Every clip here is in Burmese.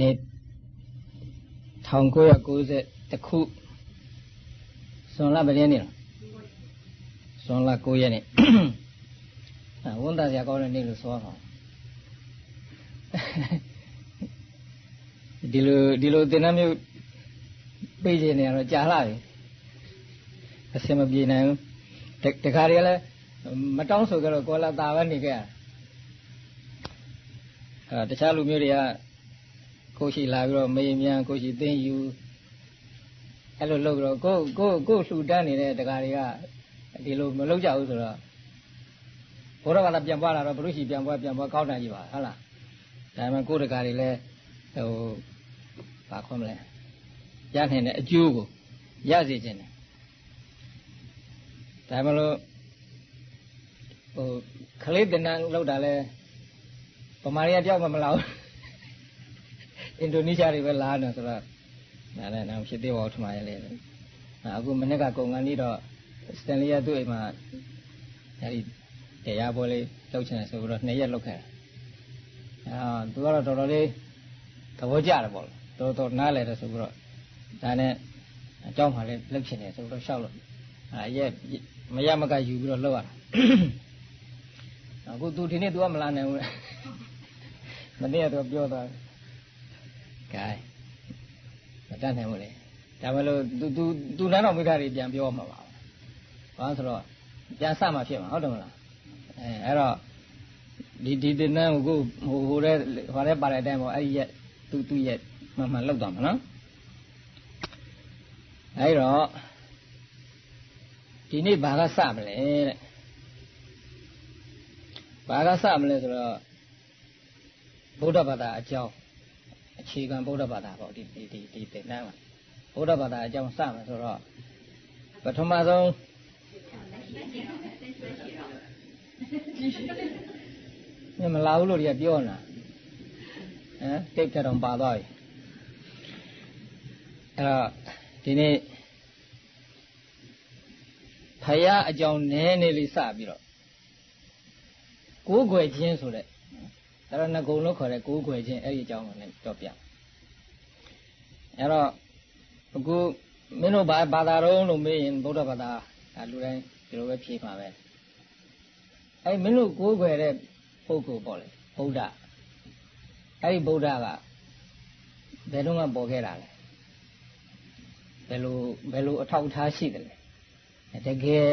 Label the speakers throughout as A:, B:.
A: နေ့1990တခုဇွန်လပရင်နေ့လားဇွန်လ9ရက်နေ့ဝန်သားစရာကောင်းတဲ့နေ့လို့ဆိုရမှာဒီလိုဒီလိုသင်္นานမျိုးပြေးခြင်းနေရတော့ကြာလာပြီအစင်မပြေနိုင်ဘူးတခါတည်းလည်းမတောင်းဆိုကြတော့ကောလာတာပဲနေခဲ့ရအဲတခြားလူမျိုးတွေက ကိုရှိလာပြီးတော့မေးမြန်ကိုရှိသိင်းယူအဲ့လိုလုပ်ပြီးတော့ကိုကိုကိုလှူတန်းနေတဲ့တကာတွေကဒီလိုမလုပ်ကြဘူးဆိုတော့ဘုရားဘာသာပြန်ပွားလာတော့ဘုရုရှိပြန်ပွားပြန်ပွားကောင်းတယ်ကြီးပါဟုတ်လားဒါပေမဲ့ကိုတကာတွေလည်းဟိုဘာခေါ်မလဲရနိုင်တဲ့အကျိုးကိုရစေခြင်းတယ်ဒါမှမလို့ဟိုခလေးတင်တန်းလောက်တာလဲဗမာတွေကတယောက်မှမလာဘူး အင်ဒိုနီးရှားတွေပဲလာတယ်ဆိုတော့ဒါလည်းတော့ဖြစ်သေးပါဦးထမရလေအခုမနေ့ကကုံကန်ကြီးတော့စတန်လီကသူ့အိမ်မှာအဲဒီတရားပွဲလေးလုပ်ချင်တယ်ဆိုပြီးတော့နှစ်ရက်လုပ်ခဲ့တာအာသူကတော့တော်တော်လေးသဘောကျတယ်ပေါ့တော်တော်နားလဲတယ်ဆိုပြီးတော့ဒါနဲ့အเจ้าမှလည်းလုပ်ချင်တယ်ဆိုပြီးတော့ရှောက်လို့အာရက်မရမကယူပြီးတော့လုပ်ရတာအခုသူဒီနေ့ तू ကမလာနိုင်ဘူးမနေ့က तू ပြောသွားတယ် ကဲမတတ်နိုင်ဘူးလေဒါမလို့သူသူသူနန်းတော်မိသားတွေပြန်ပြောမှာပါဘာဆိုတော့ပြန်စမှာဖြစ်မှာဟုတ်တယ်မလားအဲအဲ့တော့ဒီဒီတင်နန်းကိုဟိုဟိုတဲ့ဟိုတဲ့ပါတဲ့အတိုင်းပေါ့အဲ့ဒီရက်သူသူရက်မှန်မှန်လောက်သွားမှာနော်အဲ့တော့ဒီနေ့ဘာကစမလဲတဲ့ဘာကစမလဲဆိုတော့ဗုဒ္ဓဘာသာအကြောင်း အခြေခံဗုဒ္ဓဘာသာပေါ့ဒီဒီဒီသင်တန်းမှာဗုဒ္ဓဘာသာအကြောင်းစမယ်ဆိုတော့ပထမဆုံးညမလာဘူးလို့တွေကပြောနေတာဟမ်တိတ်ထတော်ပါသွားပြီအဲ့တော့ဒီနေ့ဖယားအကြောင်းနည်းနည်းလေးစပြီးတော့ကိုးကွယ်ခြင်းဆိုတဲ့တရဏဂုံလို့ခေါ်တဲ့ကိုးကွယ်ခြင်းအဲ့ဒီအကြောင်းကိုလည်းပြောပြ အဲ့တော့အခုမင်းတို့ဘာဘာသာတော်လို့မေးရင်ဗုဒ္ဓဘာသာလူတိုင်းဒီလိုပဲဖြေမှာပဲအဲ့မင်းတို့ကိုးကွယ်တဲ့ပုဂ္ဂိုလ်ပေါ့လေဗုဒ္ဓအဲ့ဒီဗုဒ္ဓကဘယ်တော့မှပေါ်ခဲ့တာလဲဘယ်လိုဘယ်လိုအထောက်အထားရှိတယ်လဲတကယ်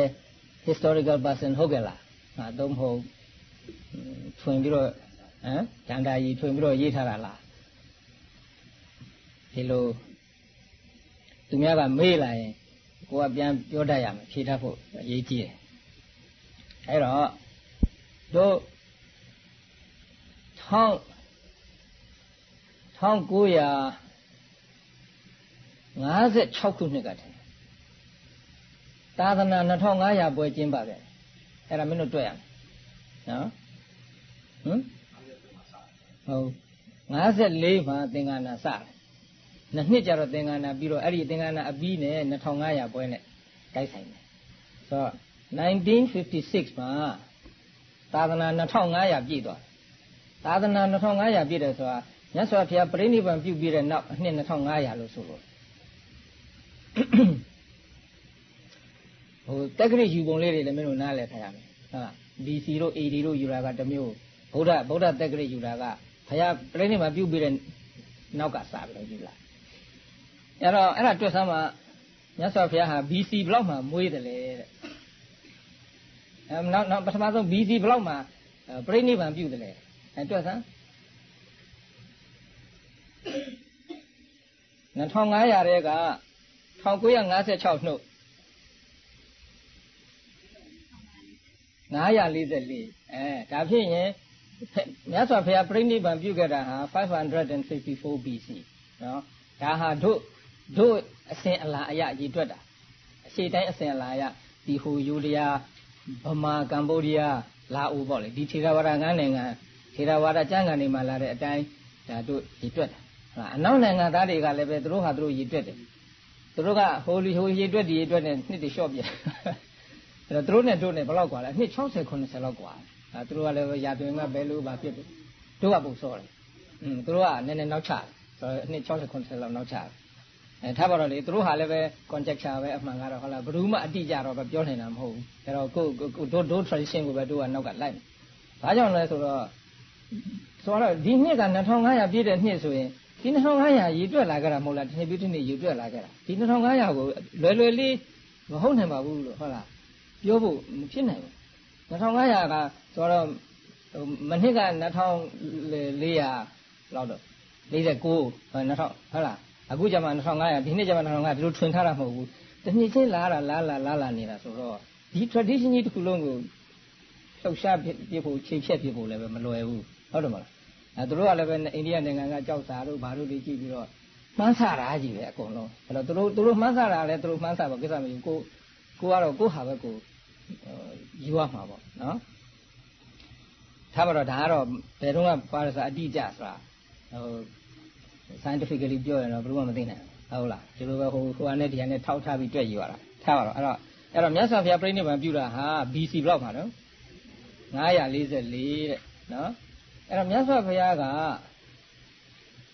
A: historical person ဟုတ်ကဲ့လားငါသုံးဖို့ထွင်ပြီးတော့ဟမ်တန်တာကြီးထွင်ပြီးတော့ရေးထားတာလား ဒီလိုသူများကမေးလာရင်ကိုကပြန်ပြောတတ်ရမယ်ဖြေတတ်ဖို့အရေးကြီးတယ်အဲ့တော့တို့1900 1956ခုနှစ်ကတည်းသာသနာ2500ပွဲကျင်းပါခဲ့အဲ့ဒါမင်းတို့တွေ့ရမယ်နော်ဟမ်ဟုတ်54မှာသင်္ကန်းနာစတယ် နှစ်နှစ်ကျတော့သင်္ကန်းနာပြီးတော့အဲ့ဒီသင်္ကန်းနာအပြီးနဲ့2500ပွဲနဲ့တိုက်ဆိုင်တယ်ဆိုတော့1956မှာသာသနာ2500ပြည့်သွားသာသနာ2500ပြည့်တယ်ဆိုတာမြတ်စွာဘုရားပြိဋိဘံပြုပြီးတဲ့နောက်အနှစ်2500လို့ဆိုလို့ဟိုတက္ကရိယူပုံလေးတွေလည်းမင်းတို့နားလည်ထားရမယ်ဟုတ်လား BC တို့ AD တို့ယူတာကတစ်မျိုးဗုဒ္ဓဗုဒ္ဓတက္ကရိယူတာကဘုရားပြိဋိဘံပြုပြီးတဲ့နောက်ကစပြီးတော့ယူလာ အဲ့တော့အဲ့ဒါတွေ့ဆမ်းမှာမြတ်စွာဘုရားဟာ BC ဘလောက်မှမွေးတယ်လေတဲ့အဲနောက်နောက်ပထမဆုံး BC ဘလောက်မှပြိဋိဘံပြုတယ်လေအဲတွေ့ဆမ်း2500ရဲက1956နှုတ်944အဲဒါဖြစ်ရင်မြတ်စွာဘုရားပြိဋိဘံပြုခဲ့တာဟာ564 BC နော်ဒါဟာတို့ တို့အစဉ်အလာအရရည်တွက်တာအရှိတိုင်းအစဉ်အလာအရဒီဟိုယူရီးယားဗမာကမ္ဘောဒီးယားလာအိုပေါ့လေဒီထေရဝါဒငန်းနိုင်ငံထေရဝါဒကျမ်းဂန်တွေမှာလာတဲ့အတိုင်းဒါတို့ရည်တွက်တာဟုတ်အနောက်နိုင်ငံသားတွေကလည်းပဲသူတို့ဟာသူတို့ရည်တွက်တယ်သူတို့ကဟိုလီဟိုရည်တွက်ဒီရည်တွက်နဲ့နှစ်တလျှော့ပြအဲ့တော့သူတို့နဲ့တို့နဲ့ဘယ်လောက်กว่าလဲနှစ်60 90လောက်กว่าအဲသူတို့ကလည်းရာသွင်းကဘယ်လိုပါဖြစ်တယ်တို့ကပုံစောတယ်อืมသူတို့ကနည်းနည်းနောက်ချတယ် ဆိုတော့အနှစ်60 90လောက်နောက်ချတယ် အဲထားပါတော့လေသူတို့ဟာလည်းပဲ conjecture ပဲအမှန်ကတော့ဟုတ်လားဘယ်သူမှအတိအကျတော့ပြောနိုင်တာမဟုတ်ဘူးအဲတော့ကိုကိုတို့တို့ tradition ကိုပဲတို့ကနောက်ကလိုက်ဘာကြောင့်လဲဆိုတော့ဆိုတော့ဒီနှစ်က2500ပြည့်တဲ့နှစ်ဆိုရင်ဒီ2500ရေတွက်လာကြတာမဟုတ်လားဒီနှစ်ပြည့်တဲ့နှစ်ရေတွက်လာကြတာဒီ2500ကိုလွယ်လွယ်လေးမဟုတ်နိုင်ပါဘူးလို့ဟုတ်လားပြောဖို့မဖြစ်နိုင်ဘူး2500ကဆိုတော့မနှစ်က2400လောက်တော့49 2000ဟုတ်လား အခုကျမှ2500ဒီနှစ်ကျမှ2500ဒီလိုထွင်ထားတာမဟုတ်ဘူးတနှစ်ချင်းလာတာလာလာလာလာနေတာဆိုတော့ဒီ tradition ကြီးတစ်ခုလုံးကိုလှုပ်ရှားပြဖို့ချိန်ဖြတ်ပြဖို့လည်းပဲမလွယ်ဘူးဟုတ်တယ်မလားအဲသူတို့ကလည်းပဲအိန္ဒိယနိုင်ငံကကြောက်စာတို့ဘာတို့တွေကြည့်ပြီးတော့မှန်းဆတာကြီးပဲအကုန်လုံးအဲ့တော့သူတို့သူတို့မှန်းဆတာလည်းသူတို့မှန်းဆပါကိစ္စမရှိဘူးကိုကိုကတော့ကိုဟာပဲကိုယူရမှာပေါ့နော်ထားပါတော့ဒါကတော့ဘယ်တော့မှပါရစာအတိအကျဆိုတာဟို scientifically ပြောရင်တော့ဘယ်လိုမှမသိနိုင်ဘူးဟုတ်လားဒီလိုပဲဟိုဟိုအနေဒီကနေထောက်ထားပြီးတွေ့ယူရတာထားပါတော့အဲ့တော့အဲ့တော့မြတ်စွာဘုရားပြိဋိဘံပြုတာဟာ BC ဘလောက်ပါနော်944တဲ့နော်အဲ့တော့မြတ်စွာဘုရားက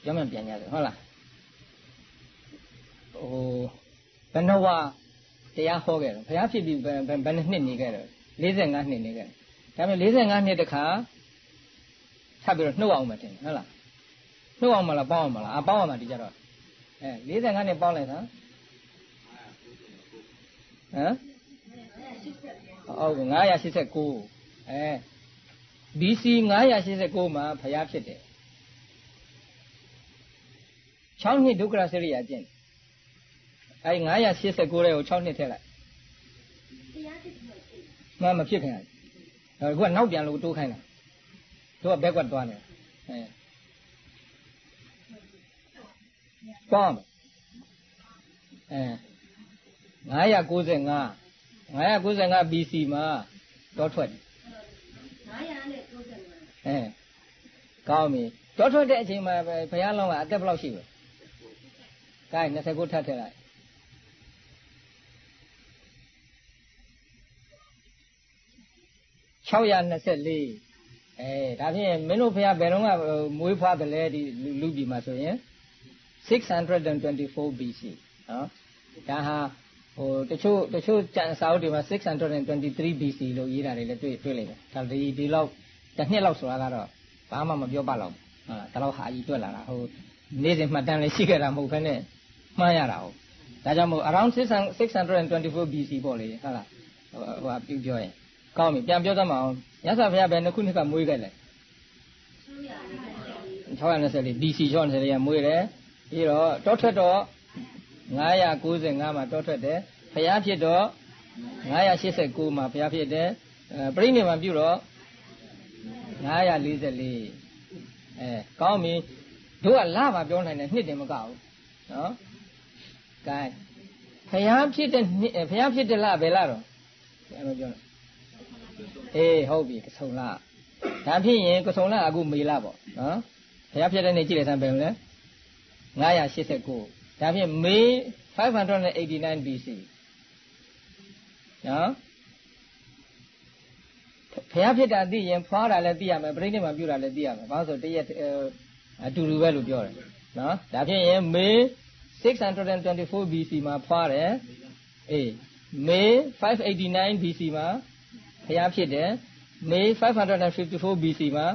A: ပြောမှပြန်ရတယ်ဟုတ်လားဟိုဘယ်နှဝတရားဟောခဲ့တယ်ဘုရားဖြစ်ပြီးဘယ်ဘယ်နှစ်နေခဲ့တယ်45နှစ်နေခဲ့တယ်ဒါပေမဲ့45နှစ်တခါထပ်ပြီးတော့နှုတ်အောင်မတင်ဟုတ်လား နှုတ်အောင်မလားပေါင်းအောင်မလားအပေါင်းအောင်မှာဒီကြတော့အဲ45နှစ်ပေါင်းလိုက်တာဟမ်ဟုတ်ကဲ့989အဲ BC 989မှာဖျားဖြစ်တယ်6နှစ်ဒုက္ခရစရိယာကျင့်အဲ989တဲ့ကို6နှစ်ထည့်လိုက်မမဖြစ်ခင်အဲခုကနောက်ပြန်လို့တိုးခိုင်းတာသူကဘက်ကွက်သွားနေအဲ ပေါင်းအဲ995 995 BC မှာတော့ထွက်တယ်995အဲကောင်းပြီတော့ထွက်တဲ့အချိန်မှာဘုရားလောင်းကအသက်ဘယ်လောက်ရှိလဲကဲ29ထပ်ထည့်လိုက်624အဲဒါဖြင့်မင်းတို့ဖះဘယ်တော့ကမွေးဖွားတယ်လဲဒီလူပြည်မှာဆိုရင် 624 BC နော်ဒါဟာဟိုတချို့တချို့ကျန်စာအုပ်တွေမှာ623 BC လို့ရေးတာတွေလည်းတွေ့တွေ့လိမ့်မယ်ဒါဒီဒီလောက်တစ်နှစ်လောက်ဆိုတာကတော့ဘာမှမပြောပါတော့ဟုတ်လားဒါတော့ဟာကြီးတွက်လာတာဟိုနေ့စဉ်မှတ်တမ်းလည်းရှိခဲ့တာမဟုတ်ဘဲနဲ့မှားရတာဟုတ်ဒါကြောင့်မို့ around 624 BC ပေါ့လေဟုတ်လားဟိုဟိုပြပြောရင်ကောင်းပြီပြန်ပြောသမှာအောင်ရသဗျာဘယ်နှစ်ခုနှစ်ကမွေးခဲ့လဲ624 BC 624ကမွေးတယ် ပြီးတော့တောထွက်တော့995မှာတောထွက်တယ်ဘုရားဖြစ်တော့989မှာဘုရားဖြစ်တယ်ပြိဋိဘံပြုတော့944အဲကောင်းပြီတို့ကလာပါပြောနိုင်တယ်နှစ်တင်မကဘူးနော်ကဲဘုရားဖြစ်တဲ့ဘုရားဖြစ်တဲ့လဘယ်လတော့အဲ့လိုပြောအေးဟုတ်ပြီကဆုံလဒါဖြစ်ရင်ကဆုံလအခုမေလပေါ့နော်ဘုရားဖြစ်တဲ့နေ့ကြည့်လိုက်စမ်းပဲမလဲ 989ဒါဖြင့်မေ589 BC နော်ဘုရားဖြစ်တာသိရင်ဖွားတာလည်းသိရမယ်ပြိဋိဘံပြုတာလည်းသိရမယ်ဘာလို့ဆိုတရက်အတူတူပဲလို့ပြောတယ်နော်ဒါဖြင့်ရင်မေ624 BC မှာဖွားတယ်အေးမေ589 BC မှာဘုရားဖြစ်တယ်မေ554 BC မှာ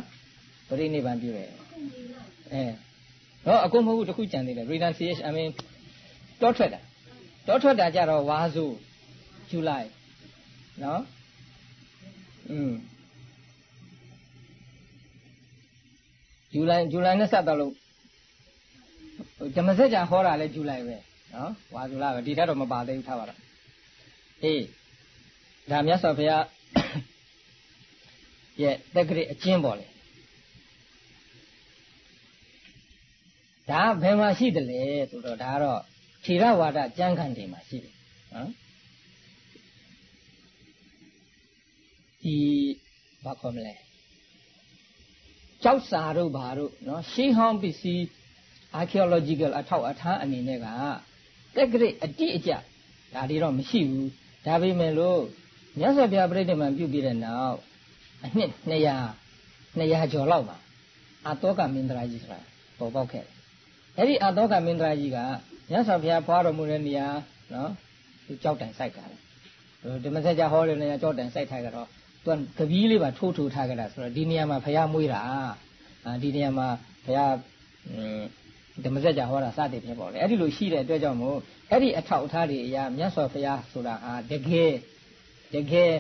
A: ပြိဋိဘံပြုတယ်အဲ နော်အကုန်မဟုတ်ဘူးတခုကြံသေးတယ် renunciation I mean တောထွက်တာတောထွက်တာကြတော့ဝါဆိုဇူလိုင်နော်อืมဇူလိုင်ဇူလိုင်နဲ့ဆက်တော့လို့ဓမ္မစကြာဟောတာလဲဇူလိုင်ပဲနော်ဝါဆိုလာပဲဒီထက်တော့မပါသေးဘူးထားပါတော့အေးဒါမြတ်စွာဘုရားရဲ့တက္ကရာအကျဉ်းပေါ်လေ ဒါဘယ်မှာရှိတယ်လဲဆိုတော့ဒါကတော့ခြေရဝါဒကြမ်းခံတွေမှာရှိတယ်နော်ဒီဘာခေါ်မလဲကြောက်စာတို့ဘာတို့နော်ရှေးဟောင်းပစ္စည်း archaeological အထောက်အထားအနေနဲ့ကတက္ကရာအတိအကျဒါတွေတော့မရှိဘူးဒါပေမဲ့လို့မြတ်စွာဘုရားပြိဋိဘံပြုပြီးတဲ့နောက်အနှစ်200 200ကျော်လောက်ပါအတောကမင်းတရာကြီးဆိုတာပေါ်ပေါက်ခဲ့တယ် အဲ့ဒီအတောကမင်းသားကြီးကမြတ်စွာဘုရားဖွာတော်မူတဲ့နေရာနော်သူကြောက်တိုင်စိုက်တာဒီမဆက်ကြဟောတဲ့နေရာကြောက်တိုင်စိုက်ထားကြတော့သူကကပီးလေးပါထိုးထိုးထားကြတာဆိုတော့ဒီနေရာမှာဘုရားမွေးတာအာဒီနေရာမှာဘုရားဓမ္မစကြာဟောတာစသည်ဖြစ်ပေါ်တယ်အဲ့ဒီလိုရှိတဲ့အတွက်ကြောင့်မို့အဲ့ဒီအထောက်အထားတွေအရာမြတ်စွာဘုရားဆိုတာဟာတကယ်တကယ်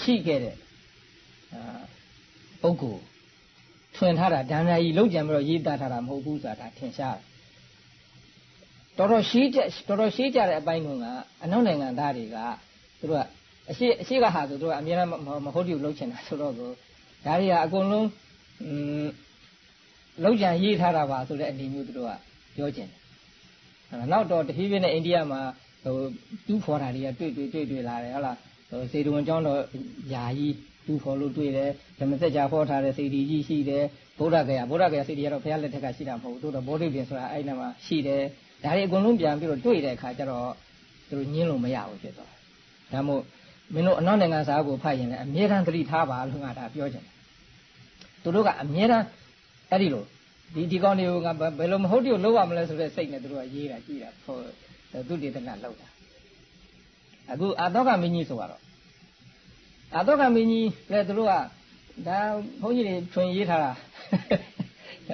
A: ရှိခဲ့တဲ့အာပုဂ္ဂိုလ် ထွင်ထားတာဒါနကြီးလုံးကြံပြီးတော့ရေးသားထားတာမဟုတ်ဘူးဆိုတာထင်ရှားတယ်တော်တော်ရှိကြတော်တော်ရှိကြတဲ့အပိုင်းကအနောက်နိုင်ငံသားတွေကသူတို့ကအရှိအရှိကဟာဆိုသူကအများအားမဟုတ်ဘူးလုံးချင်တာဆိုတော့ကိုဒါတွေကအကုန်လုံးอืมလောက်ကြံရေးထားတာပါဆိုတဲ့အနေမျိုးသူတို့ကပြောကျင်တယ်နောက်တော့တဖြည်းဖြည်းနဲ့အိန္ဒိယမှာဟိုတူးဖော်တာတွေကတွေ့တွေ့တွေ့တွေ့လာတယ်ဟုတ်လားဟိုစေတဝန်ကျောင်းတော်ယာကြီး တူးဖော်လို့တွေ့တယ်ဓမ္မစကြာဖော်ထားတဲ့စေတီကြီးရှိတယ်ဗုဒ္ဓဂယာဗုဒ္ဓဂယာစေတီကတော့ဘုရားလက်ထက်ကရှိတာမဟုတ်ဘူးတို့တော့ဘောဓိပင်ဆိုတာအဲ့ဒီမှာရှိတယ်ဒါတွေအကုန်လုံးပြန်ပြီးတော့တွေ့တဲ့အခါကျတော့သူတို့ညင်းလို့မရဘူးဖြစ်သွားတယ်ဒါမို့မင်းတို့အနောက်နိုင်ငံစာကိုဖတ်ရင်လည်းအမြဲတမ်းသတိထားပါလို့ငါဒါပြောချင်တယ်သူတို့ကအမြဲတမ်းအဲ့ဒီလိုဒီဒီကောင်းတွေကိုငါဘယ်လိုမဟုတ်တိကိုလုပ်ရမလဲဆိုတဲ့စိတ်နဲ့သူတို့ကရေးတာကြည့်တာဟိုသူတေသနာလောက်တာအခုအာတောကမင်းကြီးဆိုတော့ အာတောကမင်းကြီးလည်းသူတို့ကဒါဘုန်းကြီးတွေထွင်ရေးထားတာ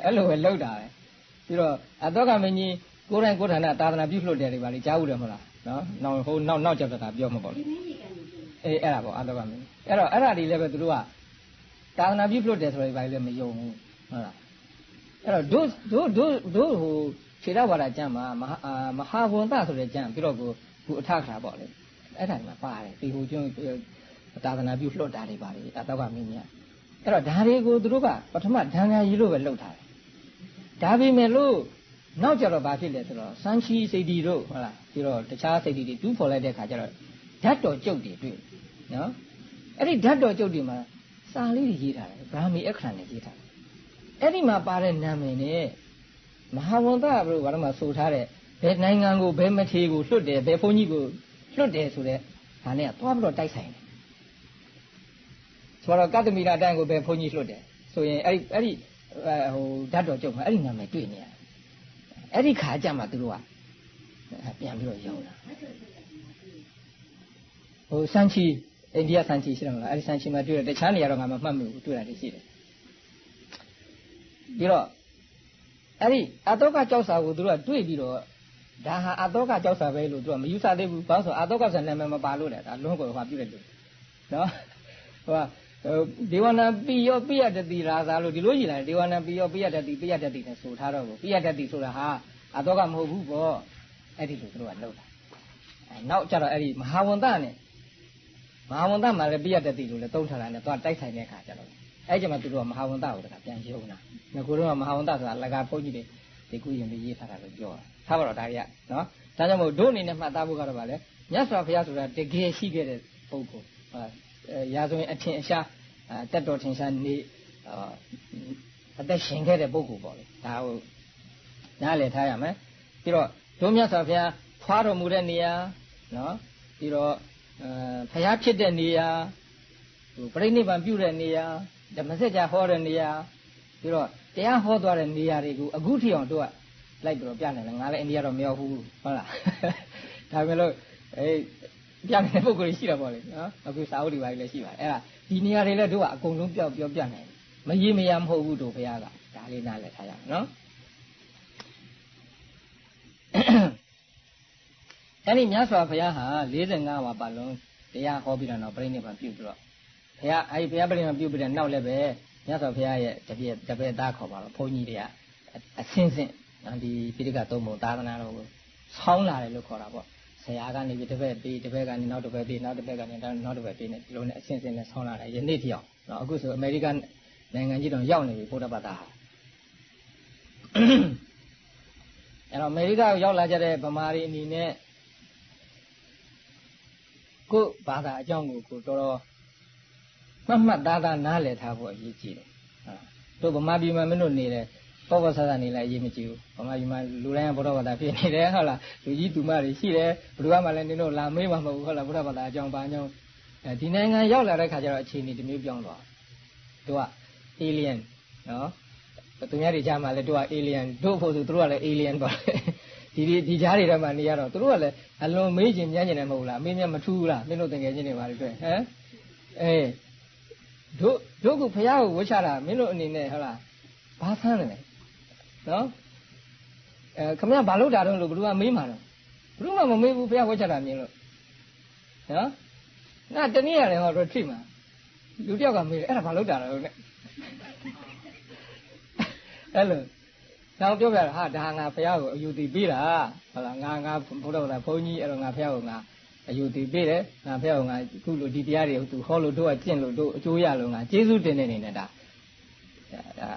A: အဲ့လိုပဲလောက်တာပဲပြီးတော့အာတောကမင်းကြီးကိုယ်တိုင်ကိုယ်ဌာနသာသနာပြုလွှတ်တယ်တွေပါလေကြားဦးတယ်မဟုတ်လားနော်နောက်ဟိုနောက်နောက်ကြောက်တာပြောမှာပေါ့လေအေးအဲ့ဒါပေါ့အာတောကမင်းအဲ့တော့အဲ့ဒါတွေလည်းပဲသူတို့ကသာသနာပြုလွှတ်တယ်ဆိုရင်ဘာလဲမယုံဘူးဟုတ်လားအဲ့တော့ဒုဒုဒုဒုဟိုခြေတော်ဘာသာကျမ်းမှာမဟာမဟာဝန္တဆိုတဲ့ကျမ်းပြီးတော့ကိုခုအထခါပေါ့လေအဲ့ဒါမှာပါတယ်ဒီဟိုကျွန်း သာသနာပြုလွှတ်တာတွေပါလေအတော့ကမင်းကြီးအဲ့တော့ဒါတွေကိုသူတို့ကပထမဒဏ်ရာကြီးလို့ပဲလှုပ်ထားတယ်ဒါပေမဲ့လို့နောက်ကြတော့ဘာဖြစ်လဲဆိုတော့စမ်းချီစိတ်တီတို့ဟုတ်လားပြီးတော့တခြားစိတ်တီတွေတူးဖော်လိုက်တဲ့ခါကျတော့ဓာတ်တော်ကျုပ်တွေတွေ့နော်အဲ့ဒီဓာတ်တော်ကျုပ်တွေမှာစာလေးတွေရေးထားတယ်ဗြဟ္မီအခရနဲ့ရေးထားတယ်အဲ့ဒီမှာပါတဲ့နာမည်နဲ့မဟာဝန္တဘုရားဘာလို့မှဆိုထားတဲ့ဘယ်နိုင်ငံကိုဘယ်မထေကိုလွတ်တယ်ဘယ်ဘုန်းကြီးကိုလွတ်တယ်ဆိုတဲ့ဒါနဲ့ကသွားပြီးတော့တိုက်ဆိုင်တယ် ဆိုတော့ကတ္တမီနာတိုင်းကိုဘယ်ဘုန်းကြီးလွတ်တယ်ဆိုရင်အဲ့ဒီအဲ့ဒီဟိုဓာတ်တော်ကျုပ်မှာအဲ့ဒီနာမည်တွေ့နေရတယ်အဲ့ဒီခါကြမှာသူတို့ကပြန်ပြီးတော့ရောက်လာဟိုစန်ချီအိန္ဒိယစန်ချီရှိတယ်မလားအဲ့ဒီစန်ချီမှာတွေ့တယ်တခြားနေရာတော့ငါမမှတ်မိဘူးတွေ့တာတည်းရှိတယ်ပြီးတော့အဲ့ဒီအတောကကြောက်စာကိုသူတို့ကတွေ့ပြီးတော့ဒါဟာအတောကကြောက်စာပဲလို့သူကမယူဆသေးဘူးဘာလို့ဆိုအတောကစာနာမည်မပါလို့လေဒါလွန်းကိုဟောပြုတယ်လို့နော်ဟိုက ဒေဝနာပိယောပိယတတိရာသာလို့ဒီလိုကြီးလာတယ်ဒေဝနာပိယောပိယတတိပိယတတိနဲ့ဆိုထားတော့ကိုပိယတတိဆိုတာဟာအတောကမဟုတ်ဘူးပေါ့အဲ့ဒီလိုသူတို့ကလောက်တာအဲနောက်ကျတော့အဲ့ဒီမဟာဝန္တနဲ့မဟာဝန္တမှာလည်းပိယတတိလို့လည်းသုံးထားတာနဲ့သွားတိုက်ဆိုင်တဲ့အခါကျတော့အဲ့ကျမှသူတို့ကမဟာဝန္တကိုတခါပြန်ရုံတာငါကိုတော့မဟာဝန္တဆိုတာလကာဘုန်းကြီးတွေဒီကုရင်လေးရေးထားတာလို့ပြောတာထားပါတော့ဒါတွေကနော်ဒါကြောင့်မို့တို့အနေနဲ့မှတ်သားဖို့ကတော့ဗာလဲမြတ်စွာဘုရားဆိုတာတကယ်ရှိခဲ့တဲ့ပုဂ္ဂိုလ် ရာဇဝင်အထင်အရှားတက်တော်ထင်ရှားနေအသက်ရှင်ခဲ့တဲ့ပုဂ္ဂိုလ်ပေါ့လေဒါကိုနားလည်ထားရမယ်ပြီးတော့တို့မြတ်စွာဘုရားဖွာတော်မူတဲ့နေရာနော်ပြီးတော့အဲဘုရားဖြစ်တဲ့နေရာဟိုပြိဋိဘံပြုတဲ့နေရာဓမ္မစကြာဟောတဲ့နေရာပြီးတော့တရားဟောသွားတဲ့နေရာတွေကိုအခုထိအောင်တို့ကလိုက်ပြီးတော့ပြနေတယ်ငါလည်းအိန္ဒိယတော့မရောက်ဘူးဟုတ်လားဒါပေမဲ့လို့အေး ပြနေတဲ့ပုံကိုယ်ရှိတာပေါ့လေနော်အခုစာအုပ်တွေပါလည်းရှိပါတယ်အဲ့ဒါဒီနေရာတွေလည်းတို့ကအကုန်လုံးပြောပြောပြနိုင်မရေးမရမဟုတ်ဘူးတို့ဘုရားကဒါလေးနားလည်ထားရအောင်နော်အဲ့ဒီမြတ်စွာဘုရားဟာ45ပါးပတ်လုံးတရားဟောပြီးတော့ပြိဋိနိဗ္ဗာန်ပြုပြီးတော့ဘုရားအဲ့ဒီဘုရားပြိဋိနိဗ္ဗာန်ပြုပြီးတဲ့နောက်လည်းပဲမြတ်စွာဘုရားရဲ့တပည့်တပည့်သားခေါ်ပါတော့ဘုန်းကြီးတွေကအစင်းစင်းနော်ဒီပိဋကသုံးပုံသာသနာတော်ကိုဆောင်းလာတယ်လို့ခေါ်တာပေါ့ ဆရာကနေပြီးတစ်ပည့်ပြီးတစ်ပည့်ကနေနောက်တစ်ပည့်ပြီးနောက်တစ်ပည့်ကနေနောက်တစ်ပည့်ပြီးနေဒီလိုနဲ့အစင်းစင်းနဲ့ဆောင်းလာတယ်ယနေ့ထိအောင်နော်အခုဆိုအမေရိကန်နိုင်ငံကြီးတော့ရောက်နေပြီဘုရားဘာသာဟာအဲ့တော့အမေရိကရောက်လာကြတဲ့ဗမာတွေအနေနဲ့ကိုယ်ဘာသာအကြောင်းကိုကိုတော်တော်မှတ်မှတ်သားသားနားလည်ထားဖို့အရေးကြီးတယ်။တို့ဗမာပြည်မှာမင်းတို့နေတယ် ပေါ့ပေါ့ဆဆနေလိုက်အရေးမကြီးဘူး။ဗမာပြည်မှာလူတိုင်းကဘုရားဘာသာဖြစ်နေတယ်ဟုတ်လား။လူကြီးသူမတွေရှိတယ်ဘုရားမှလည်းနင်တို့လာမေးမှာမဟုတ်ဘူးဟုတ်လားဘုရားဘာသာအကြောင်းဘာကြောင့်အဲဒီနိုင်ငံရောက်လာတဲ့ခါကျတော့အခြေအနေတစ်မျိုးပြောင်းသွား။တို့က alien နော်သူများတွေကြားမှာလည်းတို့က alien တို့ဖို့ဆိုတို့ကလည်း alien ပါဒီဒီဒီကြားတွေထဲမှာနေရတော့တို့ကလည်းအလွန်မေးချင်မြန်းချင်တယ်မဟုတ်လားအမေမြတ်မထူးလားမင်းတို့တကယ်ချင်းတွေပါလေတွေ့ဟမ်အေးတို့တို့ကဖះကိုဝှချတာမင်းတို့အနေနဲ့ဟုတ်လားဘာဆန်းတယ် နော်အဲခမရဘာလို့တာတော့လို့ဘယ်သူကမေးမှာတော့ဘယ်သူမှမမေးဘူးဖះဝှချတာမြင်လို့နော်နာတနည်းရတယ်ဟောတော့ထိမှာလူတယောက်ကမေးတယ်အဲ့ဒါဘာလို့တာတော့နဲ့အဲ့လိုနောက်ပြောပြတာဟာဒါငါဖះကိုအယူတည်ပေးတာဟုတ်လားငါငါဘုရားကဘုန်းကြီးအဲ့တော့ငါဖះကိုငါအယူတည်ပေးတယ်ငါဖះကိုငါခုလိုဒီတရားတွေသူဟောလို့တို့ကကျင့်လို့တို့အကျိုးရလို့ငါကျေးဇူးတင်နေနေနေတာ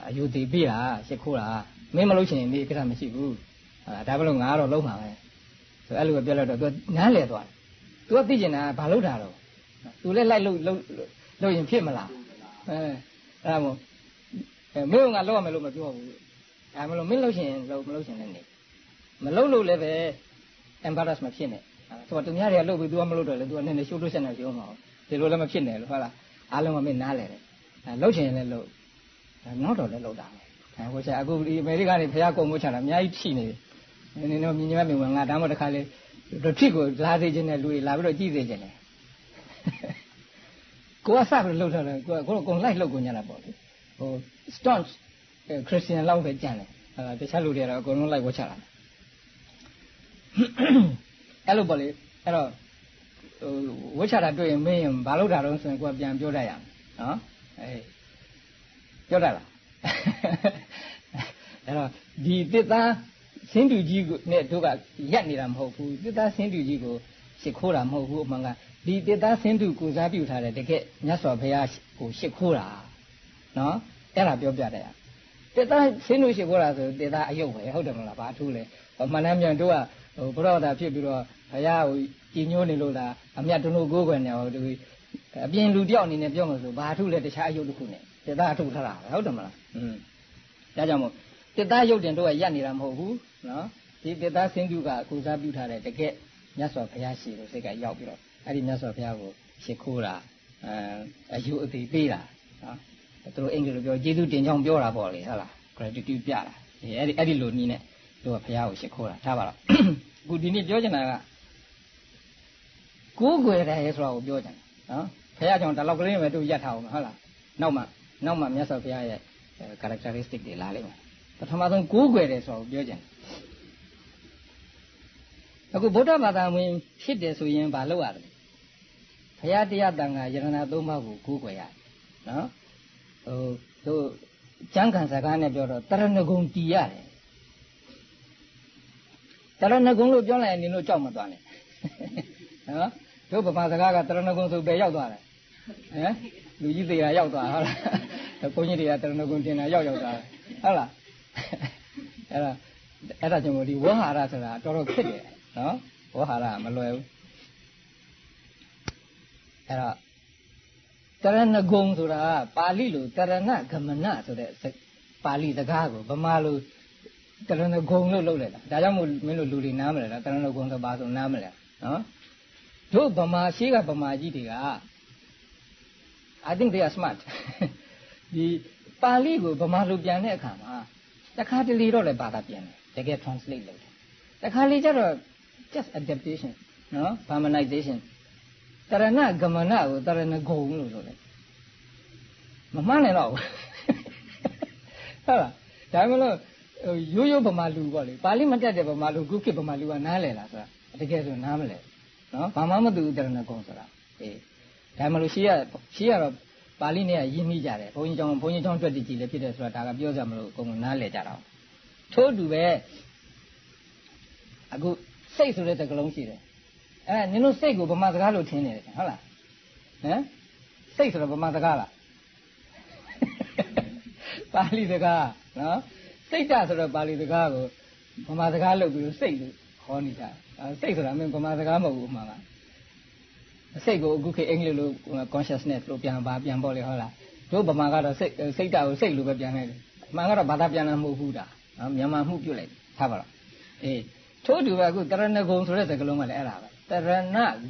A: အယူတည်ပေးတာရှ िख ိုးတာ မင်းမလုပ်ချင်ရင်ဒီကိစ္စမရှိဘူးဟာဒါဘလို့ငါတော့လုံးမှာပဲဆိုအဲ့လိုပဲပြောလိုက်တော့သူနားလဲသွားတယ်သူကသိကျင်တာဘာလုပ်တာတော့သူလည်းလိုက်လို့လုပ်ရင်ဖြစ်မလားအဲအဲ့ဒါမို့မင်းကငါလောက်ရမယ်လို့မပြောဘူးအဲမလို့မင်းလို့ရှိရင်လို့မလို့ရှိရင်လည်းနေမလို့လို့လည်းပဲ embarrass မဖြစ်နဲ့သူကသူများတွေကလှုပ်ပြီး तू ကမလို့တော့လေ तू ကနည်းနည်းရှိုးလို့ဆက်နေပြောမှာဒီလိုလည်းမဖြစ်နဲ့လို့ဟုတ်လားအားလုံးကမင်းနားလဲတယ်အဲလှုပ်ချင်ရင်လည်းလှုပ်နောက်တော့လည်းလှုပ်တာပဲအဲ ဟိုချက်အခုဒီအမေရိကန်နေဖျားကုန်မို့ချတာအများကြီးထိနေတယ်နင်းတော့မြင်မြင်မြင်ဝင်ငါဒါမှတခါလေဒထိကိုလာစေခြင်းနဲ့လူတွေလာပြီးတော့ကြည့်စေခြင်းနဲ့ကိုကစပြီးလှုပ်ထားတယ်ကိုကကိုကုံလိုက်လှုပ်ကုန်ကြတာပေါ့လေဟို staunch ခရစ်ယာန်လောက်ပဲကြံတယ်အဲတခြားလူတွေကတော့အကုန်လုံးလိုက်ဝတ်ချတာအဲ့လိုပေါ့လေအဲ့တော့ဟိုဝတ်ချတာတွေ့ရင်မင်းရင်ဘာလို့တာတော့ဆိုရင်ကိုကပြန်ပြောတတ်ရအောင်နော်အေးပြောတတ်လား အဲ့တော့ဒီတစ်သားစင်းတူကြီးကိုနဲ့တို့ကရက်နေတာမဟုတ်ဘူးတစ်သားစင်းတူကြီးကိုရှ िख ိုးတာမဟုတ်ဘူးအမှန်ကဒီတစ်သားစင်းတူကိုစားပြုထားတဲ့တကယ်မြတ်စွာဘုရားကိုရှ िख ိုးတာနော်အဲ့ဒါပြောပြတယ်တေသားဆင်းလို့ရှိခိုးတာဆိုတေသားအယုတ်ပဲဟုတ်တယ်မလားဘာအထူးလဲမှန်တယ်မြန်တို့ကဟိုဘုရားတာဖြစ်ပြီးတော့ဘုရားဟိုကြည်ညိုးနေလို့လားအမြတ်တို့ကိုကိုယ်ကွယ်နေဟိုဒီအပြင်လူတယောက်အနေနဲ့ပြောမှဆိုဘာအထူးလဲတခြားအယုတ်တစ်ခုနဲ့ တေသားအထူးထားတာပဲဟုတ်တယ်မလားอืมဒါကြောင့်မို့တေသားယုတ်တင်တို့ကရက်နေတာမဟုတ်ဘူးနော်ဒီတေသားဆင်းသူကကိုစားပြုထားတဲ့တကယ်မြတ်စွာဘုရားရှိလို့စိတ်ကရောက်ပြီးတော့အဲ့ဒီမြတ်စွာဘုရားကိုရှ िख ိုးတာအဲအယူအသေးပေးတာနော်သူတို့အင်္ဂလိပ်လိုပြောကျေးဇူးတင်ကြောင်းပြောတာပေါ့လေဟုတ်လား gratitude ပြတာအဲ့ဒီအဲ့ဒီလိုနည်းနဲ့သူကဘုရားကိုရှ िख ိုးတာထားပါတော့အခုဒီနေ့ပြောချင်တာကကိုးကွယ်တယ်ဆိုတာကိုပြောချင်တယ်နော်ဘုရားကြောင့်တလောက်ကလေးပဲသူရက်ထားအောင်ဟုတ်လားနောက်မှ နောက်မှမြတ်စွာဘုရားရဲ့ characteristic တွေလာလိမ့်မယ်ပထမဆုံးကိုးကွယ်တယ်ဆိုတာကိုပြောချင်တယ်အခုဗုဒ္ဓဘာသာဝင်ဖြစ်တယ်ဆိုရင်ဘာလုပ်ရလဲဘုရားတရားတန်ခါယရဏသုံးပါးကိုကိုးကွယ်ရတယ်နော်ဟိုတို့ကျမ်းဂန်စကားနဲ့ပြောတော့တရဏဂုံတီရတယ်တရဏဂုံလို့ပြောလိုက်ရင်နင်တို့ကြောက်မသွားနဲ့နော်တို့ဗမာစကားကတရဏဂုံဆိုပဲရောက်သွားတယ်ဟမ် လူကြီးတွေကရောက်သွားဟုတ်လားဘုန်းကြီးတွေကတရဏဂုံတင်တာရောက်ရောက်သွားဟုတ်လားအဲ့ဒါအဲ့ဒါကြောင့်ဒီဝဟာရဆိုတာတော်တော်ခက်တယ်နော်ဝဟာရမလွယ်ဘူးအဲ့တော့တရဏဂုံဆိုတာပါဠိလိုတရဏဂမနဆိုတဲ့ပါဠိစကားကိုဗမာလိုတရဏဂုံလို့လုပ်လိုက်တာဒါကြောင့်မို့မင်းတို့လူတွေနားမလဲလားတရဏဂုံဆိုပါဆိုနားမလဲနော်တို့ဗမာရှိကဗမာကြီးတွေက I think they are smart ဒီပါဠိကိုဗမာလိုပြန်တဲ့အခါမှာတခါတလေတော့လည်းဘာသာပြန်တယ်တကယ် translate လုပ်တယ်တခါလေကျတော့ just adaptation နော် harmonization တရဏဂမနကိုတရဏဂုံလို့ဆိုတယ်မမှန်နဲ့တော့ဟုတ်လားဒါမှမဟုတ်ရိုးရိုးဗမာလူပေါ့လေပါဠိမတက်တဲ့ဗမာလူခုခေတ်ဗမာလူကနားလဲလားဆိုတာတကယ်ဆိုနားမလဲနော်ဘာမှမသိဘူးတရဏဂုံဆိုတာအေး ဒါမှမဟုတ်ရှိရရှိရတော့ပါဠိနဲ့ရင်းနှီးကြတယ်ဘုန်းကြီးကျောင်းဘုန်းကြီးကျောင်းတွေ့တည်ကြည်လည်းဖြစ်တယ်ဆိုတာဒါကပြောကြမလို့အကုန်နားလဲကြတာထို့တူပဲအခုစိတ်ဆိုတဲ့သကလုံးရှိတယ်အဲနင်တို့စိတ်ကိုဗမာစကားလို့ထင်နေတယ်ဟုတ်လားဟမ်စိတ်ဆိုတော့ဗမာစကားလားပါဠိစကားနော်စိတ်တဆိုတော့ပါဠိစကားကိုဗမာစကားလို့ပြီးစိတ်လို့ခေါ်နေတာစိတ်ဆိုတာမင်းဗမာစကားမဟုတ်ဘူးမှန်လား စိတ်ကိုအခုခေတ်အင်္ဂလိပ်လို consciousness လို့ပြန်ပါပြန်ပေါ့လေဟုတ်လားတို့ဗမာကတော့စိတ်စိတ်တကိုစိတ်လို့ပဲပြန်လိုက်တယ်မှန်ကတော့ဘာသာပြန်တာမဟုတ်ဘူးဒါနော်မြန်မာမှုပြုတ်လိုက်ထားပါတော့အေးထို့တူပဲအခုတရဏဂုံဆိုတဲ့စကားလုံးကလည်းအဲ့ဒါပဲတရဏ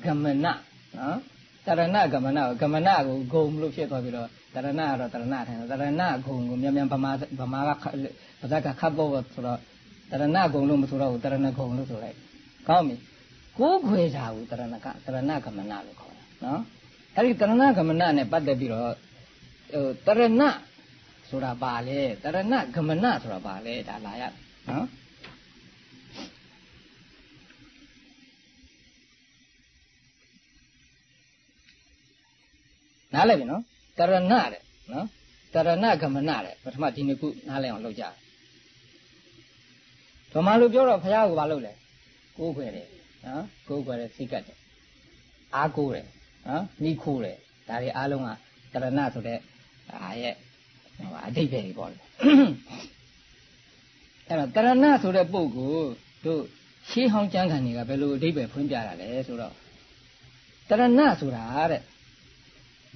A: ဂမနနော်တရဏဂမနကိုဂမနကိုဂုံလို့ဖြစ်သွားပြီးတော့တရဏကတော့တရဏထိုင်တရဏဂုံကိုမြန်မြန်ဗမာဗမာကပါဇက်ကခတ်ဖို့ဆိုတော့တရဏဂုံလို့မဆိုတော့ဘူးတရဏဂုံလို့ဆိုလိုက်ကောင်းပြီ ကိုးခွေတာကိုတရဏကတရဏကမနလို့ခေါ်တာနော်အဲ့ဒီတရဏကမနနဲ့ပတ်သက်ပြီးတော့ဟိုတရဏဆိုတာပါလေတရဏဂမနဆိုတာပါလေဒါလာရနော်နားလည်ပြီနော်တရဏတဲ့နော်တရဏဂမနတဲ့ပထမဒီနှစ်ခုနားလည်အောင်လုပ်ကြဗမာလူပြောတော့ဖះကိုမလုပ်လဲကိုးခွေတယ် နော်ကိုးခွေတယ်စိတ်ကတ်တယ်အားကိုးတယ်နော်မိခိုးတယ်ဒါတွေအားလုံးကတရဏဆိုတဲ့အာရဲ့ဟိုအတိတ်ပဲကြီးပေါ့လေအဲ့တော့တရဏဆိုတဲ့ပုဂ္ဂိုလ်တို့ရှေးဟောင်းကျမ်းဂန်တွေကဘယ်လိုအတိတ်ပဲဖွင့်ပြတာလဲဆိုတော့တရဏဆိုတာတဲ့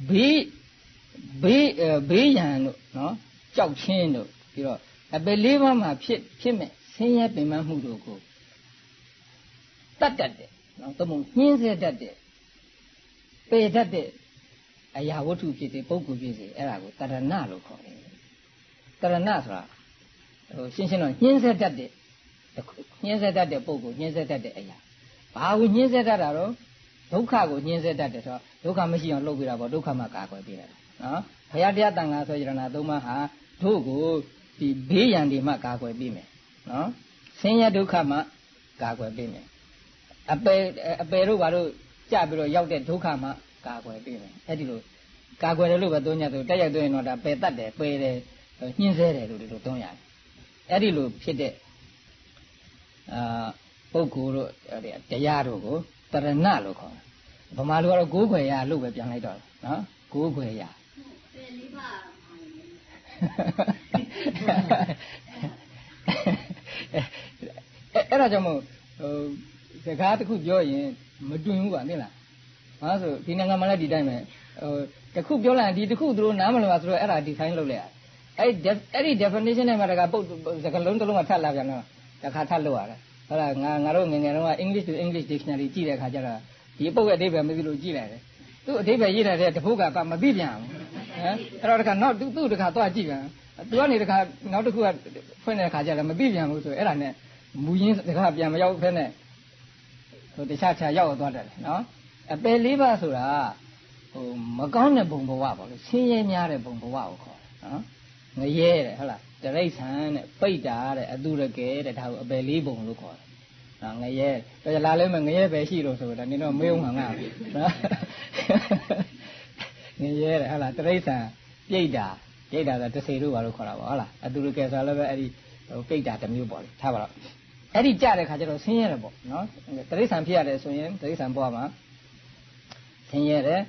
A: ဘေးဘေးဘေးရန်တို့နော်ကြောက်ချင်းတို့ပြီးတော့အပယ်လေးပါးမှာဖြစ်ဖြစ်မဲ့ဆင်းရဲပင်ပန်းမှုတို့ကို တတ်တတ်တယ်နော်သမုံညှင်းဆဲတတ်တယ်ပေတတ်တဲ့အရာဝတ္ထုဖြစ်စေပုဂ္ဂိုလ်ဖြစ်စေအဲ့ဒါကိုတရဏလို့ခေါ်တယ်တရဏဆိုတာဟိုရှင်းရှင်းတော့ညှင်းဆဲတတ်တဲ့ညှင်းဆဲတတ်တဲ့ပုဂ္ဂိုလ်ညှင်းဆဲတတ်တဲ့အရာဘာကိုညှင်းဆဲတတ်တာတော့ဒုက္ခကိုညှင်းဆဲတတ်တယ်ဆိုတော့ဒုက္ခမရှိအောင်လုပ်ပြတာပေါ့ဒုက္ခမှကာကွယ်ပေးတယ်နော်ဘုရားတရားတန်ခါဆိုရဏသုံးပါးဟာတို့ကိုဒီဘေးရန်တွေမှကာကွယ်ပေးမယ်နော်ဆင်းရဲဒုက္ခမှကာကွယ်ပေးမယ် အပယ်အပယ်တို့ဘာလို့ကြပြီးတော့ရောက်တဲ့ဒုက္ခမှကာကွယ်ပေးမယ်အဲ့ဒီလိုကာကွယ်တယ်လို့ပဲသုံးညဆိုတက်ရိုက်သွင်းတော့ဒါပယ်တတ်တယ်ပယ်တယ်ညှင်းဆဲတယ်လို့ဒီလိုသုံးရတယ်အဲ့ဒီလိုဖြစ်တဲ့အာပုဂ္ဂိုလ်တို့တရားတို့ကိုတရဏလို့ခေါ်တယ်ဗမာလူကတော့ကိုးခွေရလို့ပဲပြန်လိုက်တော့နော်ကိုးခွေရတယ်လေးပါအဲ့ဒါကြောင့်မို့ဟို စကားတစ်ခုပြောရင်မတွင်ဘူးပါသိလားဟာဆိုဒီနိုင်ငံမှာလည်းဒီတိုင်းပဲဟိုတစ်ခုပြောလိုက်ဒီတစ်ခုသူတို့နားမလည်ပါဆိုတော့အဲ့ဒါဒီဆိုင်လုပ်လိုက်ရတယ်အဲ့အဲ့ဒီ definition နဲ့မှတကပုတ်စကားလုံးတစ်လုံးကထပ်လာပြန်တော့တခါထပ်လုပ်ရတယ်ဟုတ်လားငါငါတို့ငငယ်တုန်းက English to English dictionary ကြည့်တဲ့အခါကျတော့ဒီပုတ်ရဲ့အဓိပ္ပာယ်မသိလို့ကြည့်လိုက်တယ်သူ့အဓိပ္ပာယ်ရေးထားတဲ့တပုတ်ကမသိပြန်ဘူးဟမ်အဲ့တော့တခါနောက်သူ့တခါသွားကြည့်ပြန်သူကနေတခါနောက်တစ်ခုကဖွင့်တဲ့အခါကျတော့မသိပြန်ဘူးဆိုအဲ့ဒါနဲ့မူရင်းတခါပြန်မရောက်ဖက်နဲ့ ဟိုတခြားခြားရောက်သွားတယ်နော်အပယ်လေးပါဆိုတာဟိုမကောင်းတဲ့ဘုံဘဝပေါ့လေဆင်းရဲများတဲ့ဘုံဘဝကိုခေါ်တယ်နော်ငရဲတဲ့ဟုတ်လားတရိษံတဲ့ပိတ်တာတဲ့အတုရကဲတဲ့ဒါကိုအပယ်လေးဘုံလို့ခေါ်တယ်နော်ငရဲတော့လာလဲမငရဲပဲရှိလို့ဆိုတာနင်တော့မေးဦးမှာငါနော်ငရဲတဲ့ဟုတ်လားတရိษံပြိတ်တာပြိတ်တာဆိုတစေတို့ဘာလို့ခေါ်တာပေါ့ဟုတ်လားအတုရကဲဆိုလည်းပဲအဲ့ဒီဟိုပြိတ်တာတစ်မျိုးပေါ့လေထားပါတော့ အဲ့ဒီကြတဲ့ခါကျတော့ဆင်းရဲတယ်ပေါ့နော်တရိษံဖြစ်ရတယ်ဆိုရင်တရိษံဘဝမှာဆင်းရဲတယ်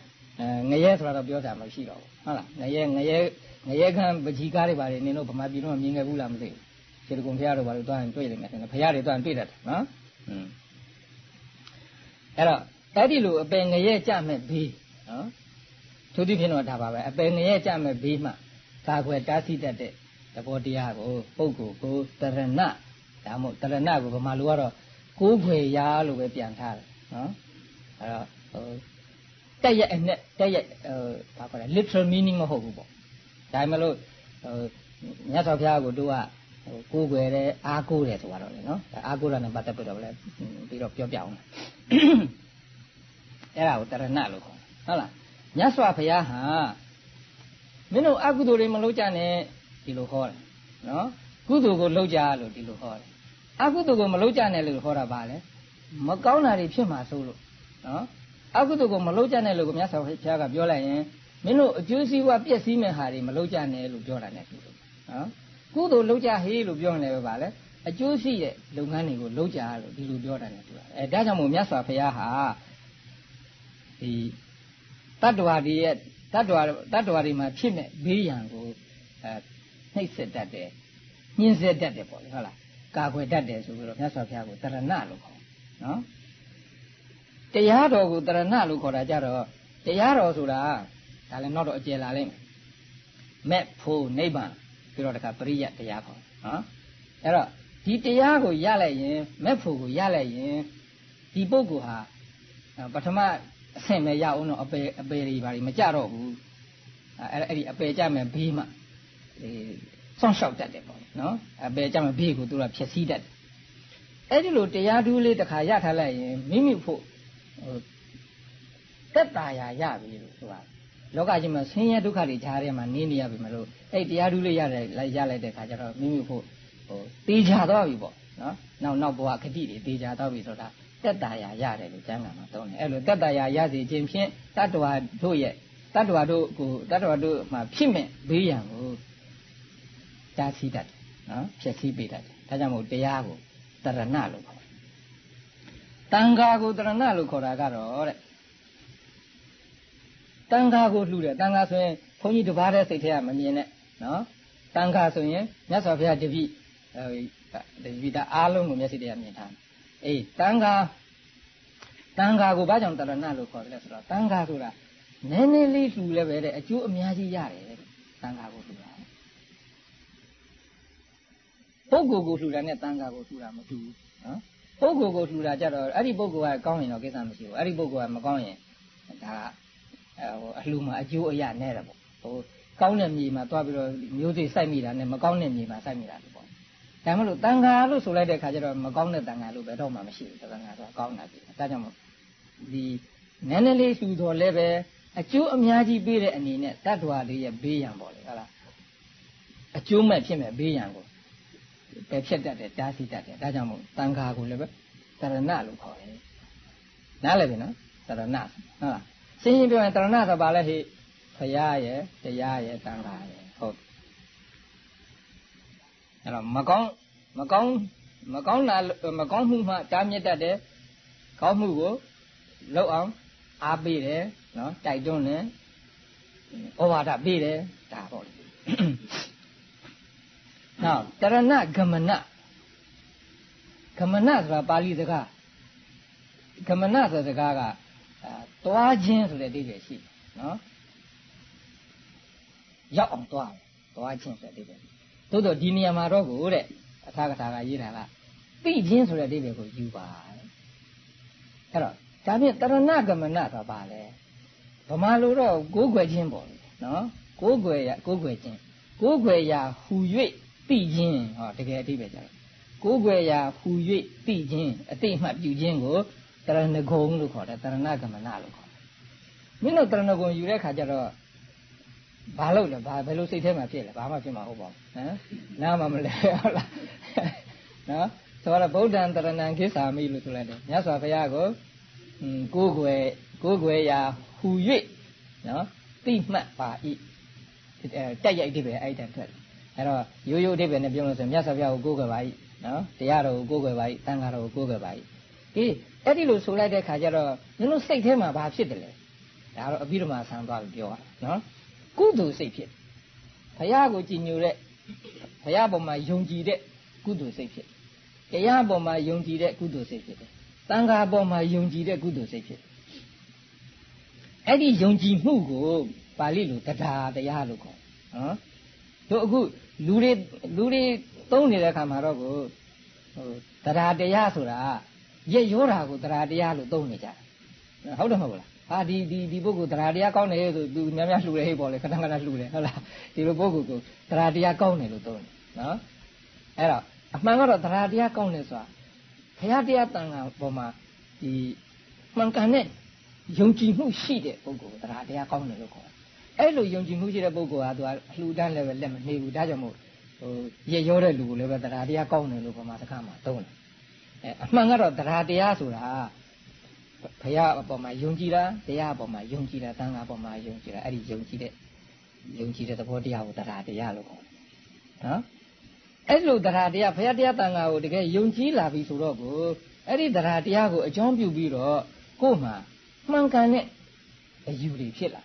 A: ငရဲဆိုတာတော့ပြောကြမှာရှိတော့ဘူးဟုတ်လားငရဲငရဲငရဲခံပကြီးကားတွေပါနေတော့ဗမာပြည်တော့မြင်ခဲ့ဘူးလားမသိဘူးခြေတကုံဖရားတို့ဘာလို့တွားရင်တွေ့လိမ့်မယ်ဘုရားတွေတွားရင်တွေ့တတ်တယ်နော်အဲ့တော့အဲ့ဒီလိုအပင်ငရဲကြမဲ့ဘေးနော်သူတိဖြစ်တော့ဒါပါပဲအပင်ငရဲကြမဲ့ဘေးမှာကာကွယ်တားဆီးတတ်တဲ့သဘောတရားကိုပုဂ္ဂိုလ်ကိုတရဏ ဒါမို့တရဏကိုဗမာလူကတော့ကိုးဖွယ်ရာလို့ပဲပြန်ထားတယ်နော်အဲ့တော့ဟိုတက်ရဲ့အနဲ့တက်ရဲ့ဟိုဘာခေါ်လဲ literal meaning မဟုတ်ဘူးပေါ့ဒါမှမဟုတ်ဟိုမြတ်စွာဘုရားကိုတို့ကဟိုကိုးွယ်တယ်အားကိုးတယ်ဆိုတော့လေနော်အားကိုးတာနဲ့ပတ်သက်ပြီးတော့လည်းပြီးတော့ပြောပြအောင်အဲ့ဒါကိုတရဏလို့ခေါ်ဟုတ်လားမြတ်စွာဘုရားဟာမင်းတို့အကုသိုလ်တွေမလုပ်ကြနဲ့ဒီလိုခေါ်တယ်နော်ကုသိုလ်ကိုလုပ်ကြလို့ဒီလိုခေါ်တယ် အကုသိုလ်ကိုမလုပ်ကြနဲ့လို့ခေါ်တာပါလေမကောင်းတာတွေဖြစ်မှာစိုးလို့နော်အကုသိုလ်ကိုမလုပ်ကြနဲ့လို့ကိုမြတ်စွာဘုရားကပြောလိုက်ရင်မင်းတို့အကျိုးစီးပွားပြည့်စည်မဲ့ဟာတွေမလုပ်ကြနဲ့လို့ပြောတာ ਨੇ တူတယ်နော်ကုသိုလ်လုပ်ကြဟေးလို့ပြောနေတယ်ပဲဗာလဲအကျိုးရှိတဲ့လုပ်ငန်းတွေကိုလုပ်ကြလို့ဒီလိုပြောတာ ਨੇ တူတယ်အဲဒါကြောင့်မို့မြတ်စွာဘုရားဟာဒီတတ္တဝါတွေရဲ့တတ္တဝါတတ္တဝါတွေမှာဖြစ်မဲ့ဘေးရန်ကိုအဲနှိပ်စက်တတ်တယ်ညှင်းဆဲတတ်တယ်ပေါ့လေဟုတ်လား ကာကွယ်တတ်တယ်ဆိုပြီးတော့မြတ်စွာဘုရားကိုတရဏလို့ခေါ်နော်တရားတော်ကိုတရဏလို့ခေါ်တာကြတော့တရားတော်ဆိုတာဒါလည်းနောက်တော့အကျယ်လာလိမ့်မယ်မဲ့ဖို့နိဗ္ဗာန်ပြီးတော့တခါပရိယတ်တရားခေါ်နော်အဲ့တော့ဒီတရားကိုရလိုက်ရင်မဲ့ဖို့ကိုရလိုက်ရင်ဒီပုဂ္ဂိုလ်ဟာပထမအဆင့်ပဲရအောင်တော့အပေအပေတွေဘာတွေမကြတော့ဘူးအဲ့အဲ့ဒီအပယ်ကြမယ်ဘေးမှာဒီ စောင့်ရှောက်တတ်တယ်ပေါ့နော်အပယ်ကြမယ်ဘေးကိုသူကဖြည့်ဆည်းတတ်တယ်အဲ့ဒီလိုတရားဓုလေးတစ်ခါရထားလိုက်ရင်မိမိဖို့ဟိုတက်တာရာရပြီလို့ဆိုတာလောကကြီးမှာဆင်းရဲဒုက္ခတွေကြားထဲမှာနေနေရပြီမလို့အဲ့တရားဓုလေးရတယ်လိုက်ရလိုက်တဲ့ခါကျတော့မိမိဖို့ဟိုတေးချသွားပြီပေါ့နော်နောက်နောက်ဘဝခတိတွေတေးချသွားပြီဆိုတာတက်တာရာရတယ်လို့ကျမ်းဂန်မှာသုံးတယ်အဲ့လိုတက်တာရာရစေခြင်းဖြင့်တတ္တဝါတို့ရဲ့တတ္တဝါတို့ကိုတတ္တဝါတို့မှာဖြစ်မဲ့ဘေးရန်ကို တားဆီးတတ်တယ်နော်ဖြစ်စည်းပေးတတ်တယ်ဒါကြောင့်မို့တရားကိုတရဏလို့ခေါ်တယ်တန်ခါကိုတရဏလို့ခေါ်တာကတော့တဲ့တန်ခါကိုလှူတယ်တန်ခါဆိုရင်ဘုန်းကြီးတပါးတဲ့စိတ်ထဲကမမြင်နဲ့နော်တန်ခါဆိုရင်မြတ်စွာဘုရားတပည့်အဲဒီတပည့်တာအားလုံးကိုမျက်စိတည်းကမြင်ထားတယ်အေးတန်ခါတန်ခါကိုဘာကြောင့်တရဏလို့ခေါ်တယ်လဲဆိုတော့တန်ခါဆိုတာနည်းနည်းလေးလှူလဲပဲတဲ့အကျိုးအများကြီးရတယ်တဲ့တန်ခါကိုလှူတာ ပုဂ္ဂိုလ်ကိုလှူတာနဲ့တန်ခါကိုလှူတာမတူဘူးနော်ပုဂ္ဂိုလ်ကိုလှူတာကြတော့အဲ့ဒီပုဂ္ဂိုလ်ကကောင်းရင်တော့ကိစ္စမရှိဘူးအဲ့ဒီပုဂ္ဂိုလ်ကမကောင်းရင်ဒါဟိုအလှူမှာအကျိုးအရနဲ့တယ်ပေါ့ဟိုကောင်းတဲ့မြေမှာတွားပြီးတော့မျိုးစိစိုက်မိတာနဲ့မကောင်းတဲ့မြေမှာစိုက်မိတာပေါ့ဒါမှမဟုတ်တန်ခါလို့ဆိုလိုက်တဲ့ခါကျတော့မကောင်းတဲ့တန်ခါလို့ဘယ်တော့မှမရှိဘူးတန်ခါဆိုကောင်းတာပြီဒါကြောင့်မို့ဒီနည်းနည်းလေးလှူတော်လဲပဲအကျိုးအများကြီးပေးတဲ့အနေနဲ့တတ္တဝါတွေရဲ့ဘေးရန်ပေါ့လေဟုတ်လားအကျိုးမဲ့ဖြစ်မဲ့ဘေးရန်ကို ပယ်ဖြတ်တတ်တယ်တားဆီးတတ်တယ်ဒါကြောင့်မို့တန်ခါကိုလည်းပဲတရဏလို့ခေါ်တယ်နားလည်ပြီနော်တရဏဟုတ်လားရှင်းရှင်းပြောရင်တရဏဆိုပါလဲဟိဖရာရဲ့တရားရဲ့တန်ခါရဲ့ဟုတ်အဲ့တော့မကောင်းမကောင်းမကောင်းတာမကောင်းမှုမှတားမြစ်တတ်တယ်ကောင်းမှုကိုလောက်အောင်အားပေးတယ်နော်တိုက်တွန်းတယ်ဩဝါဒပေးတယ်ဒါပေါ့လေ နောက်တရဏဂမနဂမနဆိုတာပါဠိစကားဂမနဆိုတဲ့စကားကတွားခြင်းဆိုတဲ့အဓိပ္ပာယ်ရှိတယ်နော်ရောက်အောင်တွားတွားခြင်းဆိုတဲ့အဓိပ္ပာယ်သို့တော့ဒီနေရာမှာတော့ကိုတဲ့အထာကထာကရေးတာကသိခြင်းဆိုတဲ့အဓိပ္ပာယ်ကိုယူပါအဲ့တော့ဒါဖြင့်တရဏဂမနဆိုတာပါလေဗမာလိုတော့ကိုးကွယ်ခြင်းပေါ့နော်ကိုးကွယ်ရကိုးကွယ်ခြင်းကိုးကွယ်ရာဟူ၍ သိခြင်းဟောတကယ်အဓိပ္ပာယ်ကျတော့ကိုးကွယ်ရာဟူ၍သိခြင်းအတိအမှတ်ပြုခြင်းကိုတရဏဂုံလို့ခေါ်တယ်တရဏဂမနလို့ခေါ်တယ်မင်းတို့တရဏဂုံယူတဲ့ခါကျတော့ဘာလို့လဲဘာဘယ်လိုစိတ်ထဲမှာဖြစ်လဲဘာမှဖြစ်မှာဟုတ်ပါဘူးဟမ်နားမှမလဲဟုတ်လားနော်ဆိုတော့ဗုဒ္ဓံတရဏံခိသာမိလို့ဆိုလိုက်တယ်မြတ်စွာဘုရားကိုကိုးကွယ်ကိုးကွယ်ရာဟူ၍နော်သိမှတ်ပါဤတက်ရိုက်အဓိပ္ပာယ်အဲ့တန်ထွက် အဲ့တော့ရိုးရိုးအဓိပ္ပာယ်နဲ့ပြောလို့ဆိုရင်မြတ်စွာဘုရားကိုကိုးကွယ်ပါဤနော်တရားတော်ကိုကိုးကွယ်ပါဤတန်ခါတော်ကိုကိုးကွယ်ပါဤဒီအဲ့ဒီလိုဆိုလိုက်တဲ့ခါကျတော့မင်းတို့စိတ်ထဲမှာဘာဖြစ်တယ်လဲဒါတော့အပြီးတော့မှဆန်းသွားပြီးပြောရနော်ကုသိုလ်စိတ်ဖြစ်ဘုရားကိုကြည်ညိုတဲ့ဘုရားပေါ်မှာယုံကြည်တဲ့ကုသိုလ်စိတ်ဖြစ်တရားပေါ်မှာယုံကြည်တဲ့ကုသိုလ်စိတ်ဖြစ်တယ်တန်ခါပေါ်မှာယုံကြည်တဲ့ကုသိုလ်စိတ်ဖြစ်အဲ့ဒီယုံကြည်မှုကိုပါဠိလိုတရားတရားလို့ခေါ်နော်တို့အခု လူတွေလူတွေသုံးနေတဲ့အခါမှာတော့ကိုဟိုတရားတရားဆိုတာရက်ရောတာကိုတရားတရားလို့သုံးနေကြတယ်ဟုတ်တယ်မဟုတ်လားဟာဒီဒီဒီပုဂ္ဂိုလ်တရားတရားကောင်းတယ်ဆိုသူများများလှူတယ်ဟဲ့ပေါ့လေခဏခဏလှူတယ်ဟုတ်လားဒီလိုပုဂ္ဂိုလ်ကိုတရားတရားကောင်းတယ်လို့သုံးတယ်နော်အဲ့တော့အမှန်ကတော့တရားတရားကောင်းတယ်ဆိုတာဘုရားတရားတန်ခါပေါ်မှာဒီမှန်ကန်တဲ့ယုံကြည်မှုရှိတဲ့ပုဂ္ဂိုလ်တရားတရားကောင်းတယ်လို့ခေါ်တယ် အဲ့လိုယုံကြည်မှုရှိတဲ့ပုဂ္ဂိုလ်ဟာသူကအလှူဒန်းလည်းပဲလက်မနှေးဘူးဒါကြောင့်မို့ဟိုရရောတဲ့လူကိုလည်းပဲတရားတရားကောင်းတယ်လို့ပမာစကားမှာသုံးတယ်အဲအမှန်ကတော့တရားတရားဆိုတာဘုရားအပေါ်မှာယုံကြည်တာတရားအပေါ်မှာယုံကြည်တာသံဃာအပေါ်မှာယုံကြည်တာအဲ့ဒီယုံကြည်တဲ့ယုံကြည်တဲ့သဘောတရားကိုတရားတရားလို့ခေါ်တယ်နော်အဲ့လိုတရားတရားဘုရားတရားသံဃာကိုတကယ်ယုံကြည်လာပြီဆိုတော့ကိုအဲ့ဒီတရားတရားကိုအကြောင်းပြုပြီးတော့ကို့မှာမှန်ကန်တဲ့အယူတွေဖြစ်လာ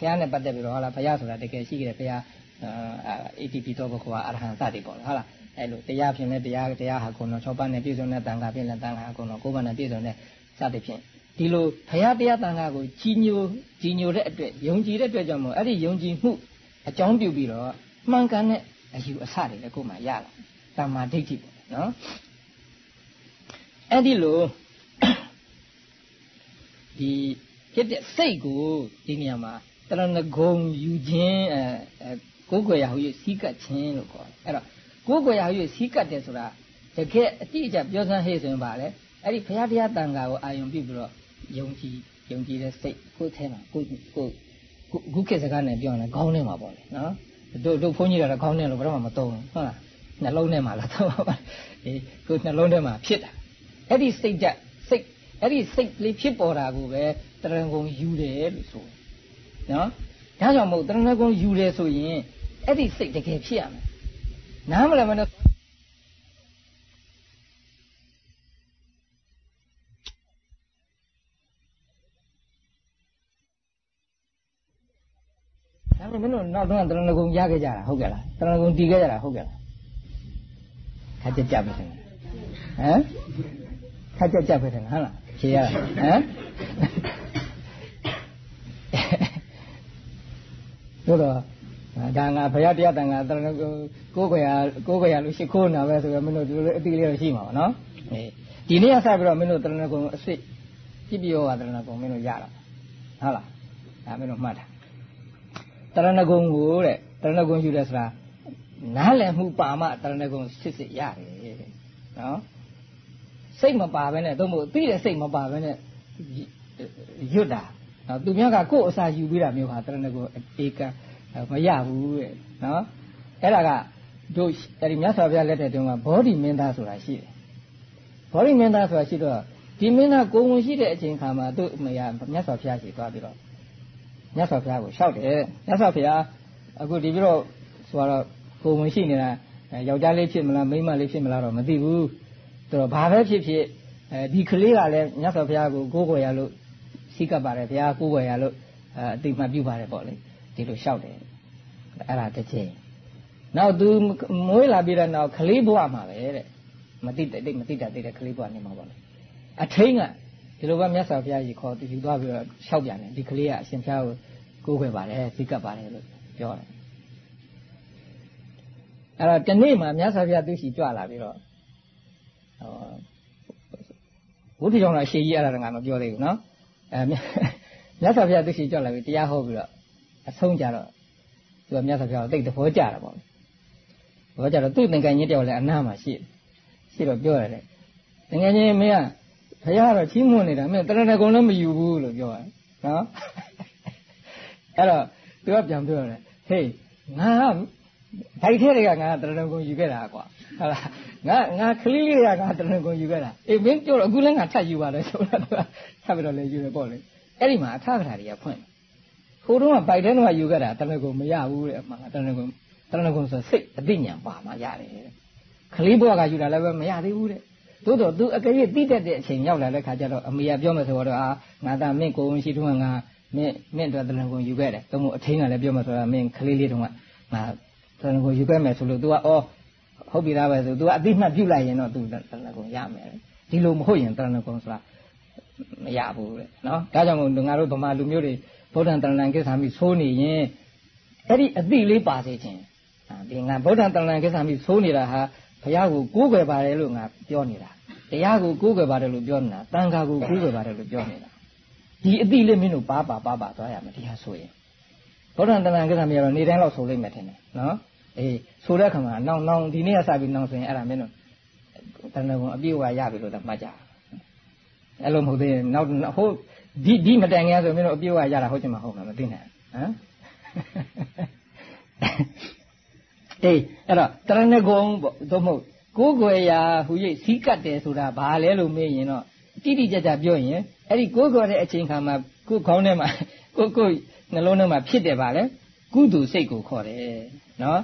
A: ဘုရားနဲ့ပတ်သက်ပြီးတော့ဟာလားဘုရားဆိုတာတကယ်ရှိကြတယ်ဘုရားအာ ATP တော့ဘကွာအရဟံစတယ်ပေါ့ဟုတ်လားအဲ့လိုတရားဖြင့်လည်းတရားတရားဟာကုံတော်6ပါးနဲ့ပြည့်စုံတဲ့တန်ခါဖြင့်လည်းတန်ခါကုံတော်9ပါးနဲ့ပြည့်စုံတဲ့စသည်ဖြင့်ဒီလိုဘုရားတရားတန်ခါကိုကြီးညိုကြီးညိုတဲ့အတွက်ယုံကြည်တဲ့အတွက်ကြောင့်မို့အဲ့ဒီယုံကြည်မှုအကြောင်းပြုပြီးတော့မှန်ကန်တဲ့အယူအဆတွေလည်းကိုယ်မှရလာတမ္မာဒိဋ္ဌိပေါ့နော်အဲ့ဒီလိုဒီဖြစ်တဲ့စိတ်ကိုဒီနေရာမှာ တရဏဂုံယူခြင်းအဲကိုးကွယ်ရဟူ၍စီးကပ်ခြင်းလို့ခေါ်တယ်အဲ့တော့ကိုးကွယ်ရဟူ၍စီးကပ်တယ်ဆိုတာတကယ်အတိအကျပြောစမ်းဟေ့ဆိုရင်ပါလေအဲ့ဒီဘုရားတရားတန်ခါကိုအာယုံပြုပြီးတော့ယုံကြည်ယုံကြည်တဲ့စိတ်ကိုယ်ထဲမှာကိုကိုခုခေတ်စကားနဲ့ပြောရင်ခေါင်းထဲမှာပေါ့လေနော်တို့တို့ဘုန်းကြီးကတော့ခေါင်းထဲလို့ဘယ်တော့မှမသုံးဘူးဟုတ်လားနှလုံးထဲမှာလားသုံးပါအေးကိုနှလုံးထဲမှာဖြစ်တာအဲ့ဒီစိတ်ဓာတ်စိတ်အဲ့ဒီစိတ်လေးဖြစ်ပေါ်တာကိုပဲတရဏဂုံယူတယ်လို့ဆို နော်ဒါကြောင့်မို့တရဏဂုံယူတယ်ဆိုရင်အဲ့ဒီစိတ်တကယ်ဖြစ်ရမယ်နားမလည်မနဲ့ဒါပေမဲ့မင်းတို့နောက်တော့တရဏဂုံရခဲ့ကြတာဟုတ်ကဲ့လားတရဏဂုံတည်ခဲ့ကြတာဟုတ်ကဲ့လားခါကြကြပဲဟမ်ခါကြကြပဲဟုတ်လားဖြေရဟမ် တို့တော့ဒါငါဘုရားတရားတန်ခါတရဏကိုကိုယ်ခွေရကိုယ်ခွေရလို့ရှိခိုးနာပဲဆိုတော့မင်းတို့ဒီလိုအတိလေးတော့ရှိမှာပါနော်အေးဒီနေ့ကစပြီးတော့မင်းတို့တရဏဂုံအစ်စ်ပြပြရောကတရဏဂုံမင်းတို့ရတာဟုတ်လားဒါမင်းတို့မှတ်တာတရဏဂုံကိုတဲ့တရဏဂုံယူတယ်ဆိုတာနားလည်မှုပါမှတရဏဂုံစစ်စစ်ရတယ်နော်စိတ်မပါဘဲနဲ့တော့မို့သိတဲ့စိတ်မပါဘဲနဲ့ရွတ်တာ နော်သူများကကိုယ့်အစာယူပြီးတာမျိုးဟာတရဏဂုံဧကမရဘူးတဲ့နော်အဲ့ဒါကတို့အဲ့ဒီမြတ်စွာဘုရားလက်ထက်တုန်းကဘောဓိမင်းသားဆိုတာရှိတယ်ဘောဓိမင်းသားဆိုတာရှိတော့ဒီမင်းသားကိုယ်ဝင်ရှိတဲ့အချိန်ခါမှာသူ့အမေကမြတ်စွာဘုရားရှိသွားပြီးတော့မြတ်စွာဘုရားကိုလျှောက်တယ်မြတ်စွာဘုရားအခုဒီပြီးတော့ဆိုတော့ကိုယ်ဝင်ရှိနေတာယောက်ျားလေးဖြစ်မလားမိန်းမလေးဖြစ်မလားတော့မသိဘူးသူတော့ဘာပဲဖြစ်ဖြစ်အဲဒီကလေးကလည်းမြတ်စွာဘုရားကိုကိုးကွယ်ရလို့ စိတ်ကပ်ပါတယ်ဘုရားကိုးကွယ်ရလို့အတိမပြုပါတယ်ပေါ့လေဒီလိုလျှောက်တယ်အဲ့ဒါတစ်ချိန်နောက်သူမွေးလာပြီးတော့နောက်ကလေးဘဝမှာပဲတဲ့မသိတဲ့မသိတတ်တဲ့ကလေးဘဝနေမှာပေါ့လေအထိန်ကဒီလိုပဲမြတ်စွာဘုရားကြီးခေါ်သူယူသွားပြီးတော့လျှောက်ပြန်တယ်ဒီကလေးကအရှင်ဘုရားကိုကိုးခွဲပါတယ်သိကပ်ပါတယ်လို့ပြောတယ်အဲ့တော့ဒီနေ့မှာမြတ်စွာဘုရားသူရှိကြွလာပြီးတော့ဟောဝိသုကြောင့်တော့ရှေးကြီးအဲ့ဒါကမပြောသေးဘူးနော် အဲမြတ်စွာဘုရားသူရှိကြွလာပြီးတရားဟောပြီးတော့အဆုံးကြတော့သူကမြတ်စွာဘုရားကိုသိတဲ့ဘောကြတာပေါ့ဘောကြတော့သူ့သင်္ကန်းကြီးတယောက်လည်းအနားမှာရှိရှိတော့ပြောရတယ်သင်္ကန်းကြီးမင်းကဘုရားကတော့ချီးမွမ်းနေတာမင်းတရဏဂုံလည်းမယူဘူးလို့ပြောရတယ်နော်အဲ့တော့သူကပြန်ပြောတယ်ဟေးငါ ဒိုက်ထဲတွေကငါတရဏဂုံယူခဲ့တာကွာဟုတ်လားငါငါကလေးလေးကငါတရဏဂုံယူခဲ့တာအေးမင်းပြောတော့အခုလည်းငါထပ်ယူပါလေဆိုတော့သူကထပ်ပြီးတော့လည်းယူတယ်ပေါ့လေအဲ့ဒီမှာအထာကထာတွေကဖွင့်ဟိုတုန်းကဗိုက်ထဲတော့ယူခဲ့တာတရဏဂုံမရဘူးတဲ့အမှန်တရဏဂုံတရဏဂုံဆိုစိတ်အသိဉာဏ်ပါမှရတယ်ခလေးဘွားကယူတာလည်းပဲမရသေးဘူးတဲ့သို့တော့သူအကယ်၍တိတတ်တဲ့အချိန်ရောက်လာတဲ့ခါကျတော့အမေကပြောမယ်ဆိုတော့အာငါသားမင်းကိုဝင်ရှိတုန်းကငါမင်းမင်းတို့တရဏဂုံယူခဲ့တယ်။သို့မဟုတ်အထင်းကလည်းပြောမယ်ဆိုတော့မင်းကလေးလေးတုန်းကငါ တရဏဂုံယူခဲ့မယ်ဆိုလို့ तू ကအော်ဟုတ်ပြီလားပဲဆို तू ကအတိမှတ်ပြုလိုက်ရင်တော့ तू တရဏဂုံရမယ်။ဒီလိုမဟုတ်ရင်တရဏဂုံဆိုတာမရဘူးတဲ့နော်။ဒါကြောင့်မို့ငါတို့ဗမာလူမျိုးတွေဗုဒ္ဓံတရဏံကိစ္ဆာမိသိုးနေရင်အဲ့ဒီအတိလေးပါစေခြင်းဒီငါဗုဒ္ဓံတရဏံကိစ္ဆာမိသိုးနေတာဟာဘုရားကိုကိုးကွယ်ပါတယ်လို့ငါပြောနေတာတရားကိုကိုးကွယ်ပါတယ်လို့ပြောနေတာတန်ခါကိုကိုးကွယ်ပါတယ်လို့ပြောနေတာဒီအတိလေးမင်းတို့ပါပါပါပါသွားရမယ်တရားဆိုရင်ဗုဒ္ဓံတဏ္ဍာကိစ္စမရတော့နေတိုင်းတော့ဆိုလိုက်မယ်ထင်တယ်နော် အေးဆိုတဲ့အခါမှာနောင်နောင်ဒီနေ့ကစပြီးနောင်ဆိုရင်အဲ့ဒါမင်းတို့တဏ္ဍာကုံအပြည့်အဝရပြီလို့တော့မှတ်ကြအဲ့လိုမဟုတ်သေးရင်နောက်ဟိုဒီဒီမတိုင်ခင်ဆိုမင်းတို့အပြည့်အဝရတာဟုတ်ချင်မှာဟုတ်မှာမသိနိုင်ဟမ်အေးအဲ့တော့တရဏဂုံပေါ့သို့မဟုတ်ကိုးကွယ်ရာဟူ၍စီးကတ်တယ်ဆိုတာဘာလဲလို့မေးရင်တော့တိတိကျကျပြောရင်အဲ့ဒီကိုးကွယ်တဲ့အချိန်ခါမှာကိုယ်ခေါင်းထဲမှာကိုကိုနှလုံးထဲမှာဖြစ်တယ်ပါလေကုသိုလ်စိတ်ကိုခေါ်တယ်နော်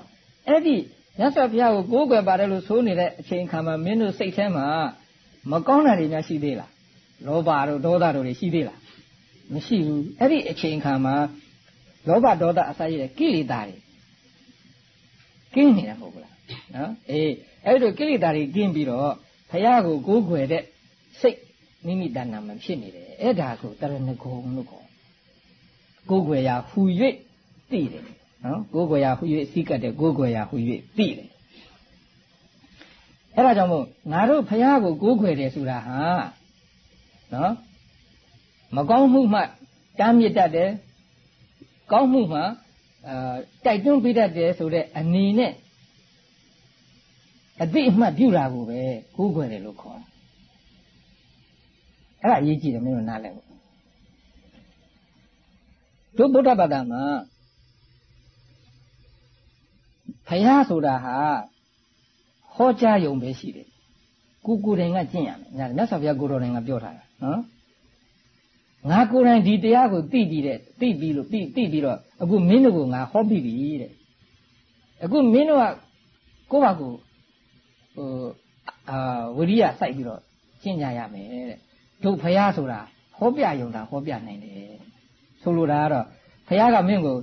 A: အဲ့ဒီမြတ်စွာဘုရားကိုကိုးကွယ်ပါတယ်လို့ဆိုနေတဲ့အချိန်ခါမှာမင်းတို့စိတ်ထဲမှာမကောင်းတာတွေများရှိသေးလားလောဘတို့ဒေါသတို့တွေရှိသေးလားမရှိဘူးအဲ့ဒီအချိန်ခါမှာလောဘဒေါသအစရှိတဲ့ကိလေသာတွေကင်းနေတာမဟုတ်ဘူးလားနော်အေးအဲ့ဒီကိလေသာတွေကင်းပြီးတော့ဘုရားကိုကိုးကွယ်တဲ့စိတ်မိမိတဏ္ဍာမှာဖြစ်နေတယ်အဲ့ဒါကိုတရဏဂုံလို့ခေါ်ကိုးကွယ်ရာဟူ၍သိတယ် နော်ကိုးကွယ်ရာဟူ၍စီးကတ်တဲ့ကိုးကွယ်ရာဟူ၍သိတယ်အဲ့ဒါကြောင့်မို့ငါတို့ဘုရားကိုကိုးကွယ်တယ်ဆိုတာဟာနော်မကောင်းမှုမှတားမြစ်တတ်တယ်ကောင်းမှုမှာအာတိုက်တွန်းပေးတတ်တယ်ဆိုတဲ့အနေနဲ့အတိအမှတ်ပြုတာကိုပဲကိုးကွယ်တယ်လို့ခေါ်တယ်အဲ့ဒါအရေးကြီးတယ်မင်းတို့နားလည်ဖို့တို့ဗုဒ္ဓဘာသာမှာ ဖယားဆိုတာဟာဟောကြားယုံပဲရှိတယ်ကိုကိုယ်တိုင်ကကျင့်ရမယ်ညာမြတ်စွာဘုရားကိုတော်တိုင်ကပြောထားတာနော်ငါကိုယ်တိုင်ဒီတရားကိုသိပြီးတဲ့သိပြီးလို့သိသိပြီးတော့အခုမင်းတို့ကငါဟောပြီးပြီတဲ့အခုမင်းတို့ကကိုယ့်ဘာကိုဟိုအာဝိရိယစိုက်ပြီးတော့ကျင့်ကြရမယ်တဲ့တို့ဖယားဆိုတာဟောပြယုံတာဟောပြနိုင်တယ်ဆိုလိုတာကတော့ဖယားကမင်းကို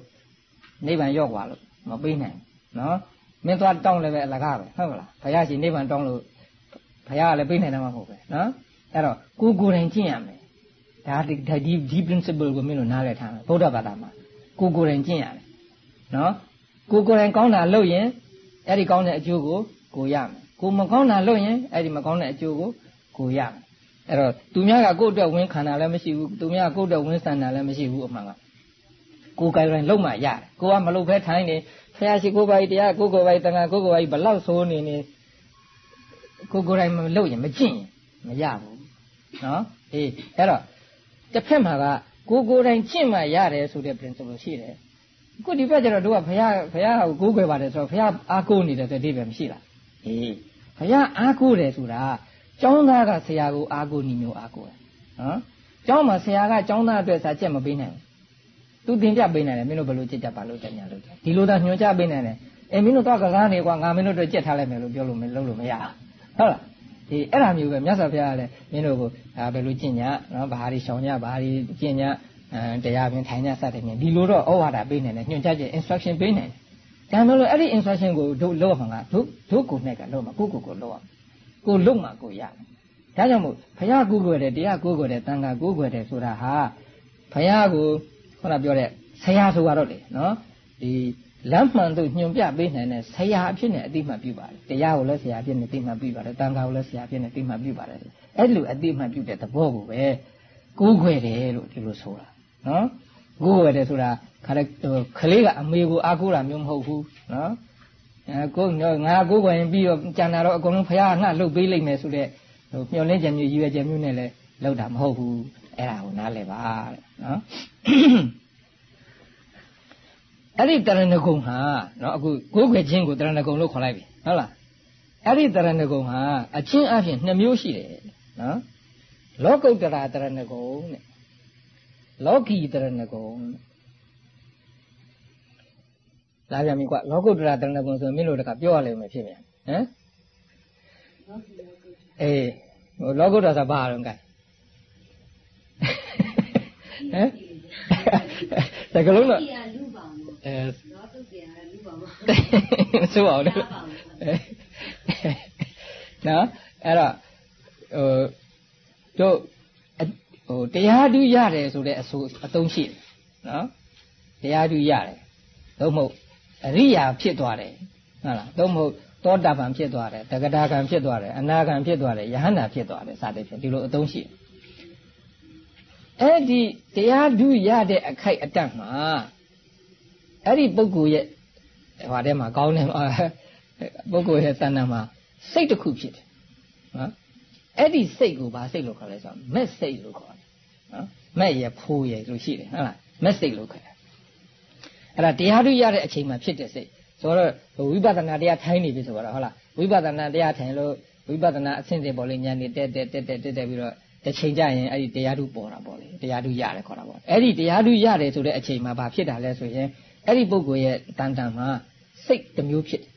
A: နိဗ္ဗာန်ရောက်သွားလို့မပေးနိုင် နော်မင်းသွားတောင်းလည်းပဲအလကားပဲဟုတ်မလားဘုရားရှင်နိဗ္ဗာန်တောင်းလို့ဘုရားကလည်းပေးနိုင်တယ်မှာမဟုတ်ပဲနော်အဲ့တော့ကိုကိုယ်တိုင်ကျင့်ရမယ်ဒါဒီဒီ principle ကိုမင်းတို့နားလည်ထားမယ်ဗုဒ္ဓဘာသာမှာကိုကိုယ်တိုင်ကျင့်ရတယ်နော်ကိုကိုယ်တိုင်ကောင်းတာလုပ်ရင်အဲ့ဒီကောင်းတဲ့အကျိုးကိုကိုရမယ်ကိုမကောင်းတာလုပ်ရင်အဲ့ဒီမကောင်းတဲ့အကျိုးကိုကိုရမယ်အဲ့တော့သူများကကိုယ့်အတွက်ဝင်ခံတာလည်းမရှိဘူးသူများကကိုယ့်အတွက်ဝင်ဆန်တာလည်းမရှိဘူးအမှန်ကကိုယ်ကိုယ်တိုင်လုံးမှရတယ်ကိုကမလုပ်ဘဲထိုင်နေ ဖះရှိကိုယ်ပိုင်တရားကိုယ်ကိုယ်ပိုင်တန်ခါကိုယ်ကိုယ်ပိုင်ဘလောက်ဆိုးနေနေကိုယ်ကိုယ်တိုင်မလုပ်ရင်မကျင့်ရင်မရဘူးနော်အေးအဲ့တော့တစ်ဖက်မှာကကိုယ်ကိုယ်တိုင်ကျင့်မှရတယ်ဆိုတဲ့ principle ရှိတယ်ခုဒီဘက်ကျတော့တို့ကဘုရားဘုရားကိုကိုးကွယ်ပါတယ်ဆိုတော့ဘုရားအားကိုးနေတယ်ဆိုတဲ့အဓိပ္ပာယ်မရှိလားအေးဘုရားအားကိုးတယ်ဆိုတာကျောင်းသားကဆရာကိုအားကိုးနေမျိုးအားကိုးတယ်နော်ကျောင်းမှာဆရာကကျောင်းသားအတွက်စာချက်မပေးနိုင်ဘူး သူတင်ပြပေးနိုင်တယ်မင်းတို့ဘယ်လိုကြက်ကြပါလို့ကြညာလို့ဒီလိုသာညွှန်ကြားပေးနိုင်တယ်အဲမင်းတို့တော့ကကားနေကွာငါမင်းတို့တော့ကြက်ထားလိုက်မယ်လို့ပြောလို့မလုပ်လို့မရဟုတ်လားဒီအဲ့ဒါမျိုးပဲမြတ်စွာဘုရားကလည်းမင်းတို့ကိုဒါဘယ်လိုကျင့်ကြနော်ဘာဟာဒီရှောင်ကြဘာဟာဒီကျင့်ကြအဲတရားပြင်ထိုင်ကြစတဲ့ပြင်ဒီလိုတော့ဩဝါဒပေးနိုင်တယ်ညွှန်ကြားချက် instruction ပေးနိုင်တယ်ဒါမှမဟုတ်အဲ့ဒီ instruction ကိုတို့လုပ်မှာကတို့တို့ကိုနဲ့ကလုပ်မှာကိုကိုကိုလုပ်ရကိုလုပ်မှာကိုရတယ်ဒါကြောင့်မို့ဘုရားကိုးကွယ်တယ်တရားကိုးကွယ်တယ်တန်ခါကိုးကွယ်တယ်ဆိုတာဟာဘုရားကို ခုနပြောတဲ့ဆရာဆိုတော့လေနော်ဒီလမ်းမှန်တို့ညွန်ပြပေးနိုင်တဲ့ဆရာအဖြစ်နဲ့အတိမှတ်ပြုပါတယ်တရားကိုလည်းဆရာအဖြစ်နဲ့အတိမှတ်ပြုပါတယ်တန်ခါကိုလည်းဆရာအဖြစ်နဲ့အတိမှတ်ပြုပါတယ်အဲ့လိုအတိမှတ်ပြုတဲ့သဘောကိုပဲကိုးခွေတယ်လို့ဒီလိုဆိုတာနော်ကိုးခွေတယ်ဆိုတာခါတဲ့ခလေးကအမေကိုအားကိုးတာမျိုးမဟုတ်ဘူးနော်အဲကိုငါကိုးခွေရင်ပြီးတော့ကြံတာတော့အကုန်လုံးဖះငါလှုပ်ပေးလိုက်မယ်ဆိုတဲ့ဟိုမျောလင်းချက်မျိုးရည်ရွယ်ချက်မျိုးနဲ့လည်းလှုပ်တာမဟုတ်ဘူး အဲ့ဒါကိုနားလည်ပါတဲ့နော်အဲ့ဒီတရဏဂုံဟာနော်အခုကိုးခွေခြင်းကိုတရဏဂုံလို့ခေါ်လိုက်ပြီဟုတ်လားအဲ့ဒီတရဏဂုံဟာအချင်းအပြင်နှစ်မျိုးရှိတယ်နော်လောကုတ္တရာတရဏဂုံတဲ့လောကီတရဏဂုံလာပြန်ပြီကွလောကုတ္တရာတရဏဂုံဆိုရင်မင်းတို့တကပြောရလိမ့်မယ်ဖြစ်ပြန်ဟမ်အေးဟိုလောကုတ္တရာဆိုဘာတော့ကဲ ဟမ်စကလုံးတော့အဲဆိုအောင်လေနော်အဲ့တော့ဟိုတို့ဟိုတရားတူးရတယ်ဆိုတဲ့အဆိုအသုံးရှိတယ်နော်တရားတူးရတယ်သို့မဟုတ်အရိယာဖြစ်သွားတယ်ဟုတ်လားသို့မဟုတ်သောတာပန်ဖြစ်သွားတယ်တဂဒါကံဖြစ်သွားတယ်အနာကံဖြစ်သွားတယ်ယဟန္တာဖြစ်သွားတယ်စသဖြင့်ဒီလိုအသုံးရှိတယ် အဲ့ဒီတရားဓုရတဲ့အခိုက်အတန့်မှာအဲ့ဒီပုဂ္ဂိုလ်ရဲ့ဟိုထဲမှာကောင်းတယ်ပုဂ္ဂိုလ်ရဲ့တဏ္ဍာမှာစိတ်တစ်ခုဖြစ်တယ်နော်အဲ့ဒီစိတ်ကိုဘာစိတ်လို့ခေါ်လဲဆိုတော့မက်စိတ်လို့ခေါ်တယ်နော်မက်ရဖိုးရလို့ရှိတယ်ဟုတ်လားမက်စိတ်လို့ခေါ်တယ်အဲ့ဒါတရားဓုရတဲ့အချိန်မှာဖြစ်တဲ့စိတ်ဆိုတော့ဝိပဿနာတရားထိုင်နေပြီဆိုတော့ဟုတ်လားဝိပဿနာတရားထိုင်လို့ဝိပဿနာအဆင့်စဉ်ပေါ်လေဉာဏ်နေတက်တက်တက်တက်တက်ပြီးတော့ တစ်ချိန်ကျရင်အဲ့ဒီတရားဓုပေါ်တာပေါ့လေတရားဓုရတယ်ခေါ်တာပေါ့အဲ့ဒီတရားဓုရတယ်ဆိုတဲ့အချိန်မှာဘာဖြစ်တာလဲဆိုရင်အဲ့ဒီပုဂ္ဂိုလ်ရဲ့တန်တန်မှာစိတ်တစ်မျိုးဖြစ်တယ်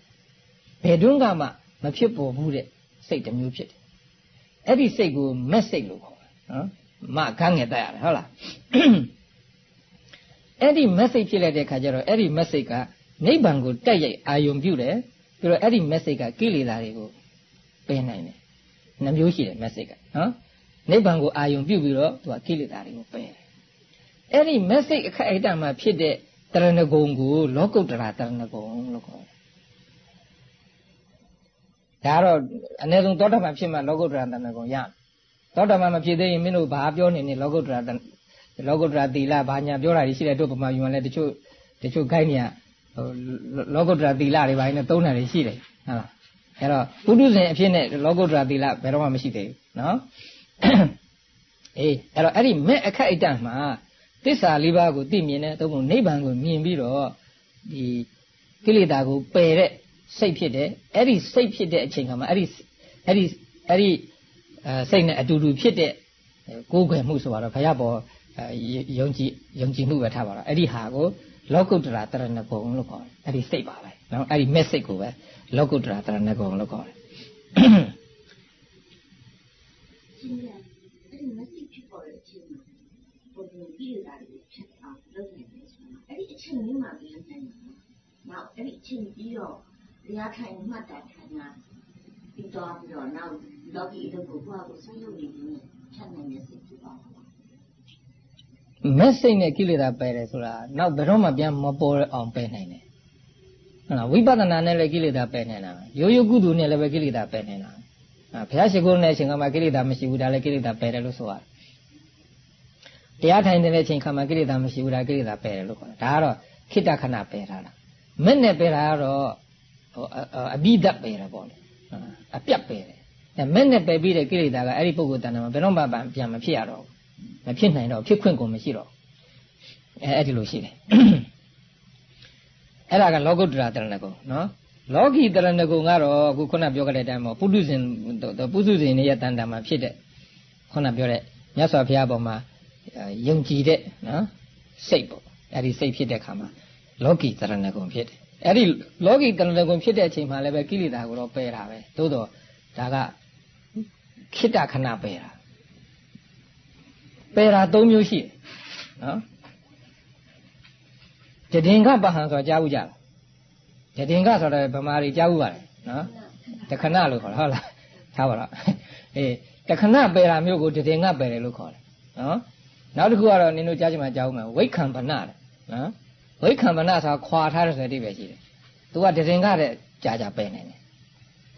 A: ဘယ်တွန်းကမှမဖြစ်ပေါ်ဘူးတဲ့စိတ်တစ်မျိုးဖြစ်တယ်အဲ့ဒီစိတ်ကိုမက်စိတ်လို့ခေါ်တာနော်မခန်းငယ်တက်ရတယ်ဟုတ်လားအဲ့ဒီမက်စိတ်ဖြစ်လိုက်တဲ့ခါကျတော့အဲ့ဒီမက်စိတ်ကနိဗ္ဗာန်ကိုတက်ရိုက်အာယုံပြုတယ်ပြီးတော့အဲ့ဒီမက်စိတ်ကကိလေသာတွေကိုပယ်နိုင်တယ်နှမျိုးရှိတယ်မက်စိတ်ကနော် နိဗ္ဗာန်ကိုအာယုံပြုပြီးတော့သူကကိလေသာတွေကိုပယ်တယ်အဲ့ဒီမက်စိတ်အခက်အတံမှာဖြစ်တဲ့တရဏဂုံကိုလောကုတ္တရာတရဏဂုံလို့ခေါ်တယ်ဒါတော့အ ਨੇ ဆုံးသောတာပန်ဖြစ်မှလောကုတ္တရာတဏ္ဍဂုံရသောတာပန်မဖြစ်သေးရင်မင်းတို့ဘာပြောနေနေလောကုတ္တရာလောကုတ္တရာသီလဘာညာပြောတာရှိတယ်တို့ပမာယူမှလည်းတချို့တချို့ gain တွေကဟိုလောကုတ္တရာသီလတွေဘာတွေနဲ့သုံးတာတွေရှိတယ်ဟုတ်လားအဲ့တော့ပုထုဇဉ်အဖြစ်နဲ့လောကုတ္တရာသီလဘယ်တော့မှမရှိသေးဘူးနော် အေးအဲ့တော့အဲ့ဒီမဲ့အခက်အတန့်မှာသစ္စာလေးပါးကိုသိမြင်တဲ့သုံးပုံနိဗ္ဗာန်ကိုမြင်ပြီးတော့ဒီကိလေသာကိုပယ်တဲ့စိတ်ဖြစ်တယ်အဲ့ဒီစိတ်ဖြစ်တဲ့အချိန်ခါမှာအဲ့ဒီအဲ့ဒီအဲ့ဒီအဲစိတ်နဲ့အတူတူဖြစ်တဲ့ကိုယ်ွယ်မှုဆိုတော့ဘုရားပေါ်ယုံကြည်ယုံကြည်မှုပဲထားပါတော့အဲ့ဒီဟာကိုလောကုတ္တရာတရဏဂုံလို့ခေါ်တယ်အဲ့ဒီစိတ်ပါပဲနော်အဲ့ဒီ message ကိုပဲလောကုတ္တရာတရဏဂုံလို့ခေါ်တယ်
B: အဲ့ဒီ message ဖြစ်ပေါ်တဲ့အချိန်မှာဘုရားပြည်ရတာတွေဖြစ်အောင်လုပ်နေတယ်ဆိုတော့အဲ့ဒီအချိန်မျိုးမှာပြန်နိုင်တယ်။နောက်အဲ့ဒီအချိန်ပြီးတော့တရားထိုင်မှတ်တာထိုင်တာပြီးတော့ပြီးတော့နောက်လောကီအလုပ်ကိုဘုရားကိုဆက်လုပ်နေတယ်ဖြတ်နိုင်တဲ့စိတ်ဖြစ်ပါဘူး။
A: message နဲ့ကိလေသာပယ်တယ်ဆိုတာနောက်ဘယ်တော့မှပြန်မပေါ်အောင်ပယ်နိုင်တယ်။ဟုတ်လားဝိပဿနာနဲ့လည်းကိလေသာပယ်နိုင်တာ။ရိုးရိုးကုသိုလ်နဲ့လည်းပဲကိလေသာပယ်နိုင်တာ။ ဘုရားရှိခိုးတဲ့အချိန်ကမှကိလေသာမရှိဘူးဒါလည်းကိလေသာပယ်တယ်လို့ဆိုရတယ်။တရားထိုင်တဲ့အချိန်ခါမှာကိလေသာမရှိဘူးဒါကိလေသာပယ်တယ်လို့ခေါ်တယ်။ဒါကတော့ခိတ္တခဏပယ်ထားတာ။မဲ့နဲ့ပယ်တာကတော့ဟိုအဘိဓတ်ပယ်တယ်ပေါ့လေ။အပြတ်ပယ်တယ်။အဲမဲ့နဲ့ပယ်ပြီးတဲ့ကိလေသာကအဲ့ဒီပုဂ္ဂိုလ်တဏ္ဍာမှာဘယ်တော့မှပြန်မဖြစ်ရတော့ဘူး။မဖြစ်နိုင်တော့ဖြစ်ခွင့်ကိုမရှိတော့။အဲအဲ့ဒီလိုရှိတယ်။အဲ့ဒါကလောကုတ္တရာတရဏဂုံနော် လောကီတရဏဂုံကတော့အခုခုနပြောခဲ့တဲ့အတိုင်းပေါ့ပုထုဇဉ်ပုစုဇဉ်ရဲ့တန်တာမှာဖြစ်တဲ့ခုနပြောတဲ့မြတ်စွာဘုရားပေါ်မှာယုံကြည်တဲ့နော်စိတ်ပေါ့အဲ့ဒီစိတ်ဖြစ်တဲ့ခါမှာလောကီတရဏဂုံဖြစ်တယ်အဲ့ဒီလောကီတရဏဂုံဖြစ်တဲ့အချိန်မှာလည်းပဲကိလေသာကိုတော့ပယ်တာပဲသို့တော့ဒါကခိတ္တခဏပယ်တာပယ်တာ၃မျိုးရှိတယ်နော်တည်င်္ဂပဟံဆိုကြားဘူးကြလား တည်င်္ဂဆိုတော့ဗမာတွေကြားဘူးပါတယ်နော်တခဏလို့ခေါ်တာဟုတ်လားထားပါတော့အေးတခဏပယ်တာမျိုးကိုတည်င်္ဂပယ်တယ်လို့ခေါ်တယ်နော်နောက်တစ်ခုကတော့နင်တို့ကြားချင်မှကြားဦးမယ်ဝိခံဗနတဲ့နော်ဝိခံဗနဆိုတာခွာထားတဲ့ဆိုတဲ့အဓိပ္ပာယ်ရှိတယ်သူကတည်င်္ဂတဲ့ကြာကြာပယ်နေတယ်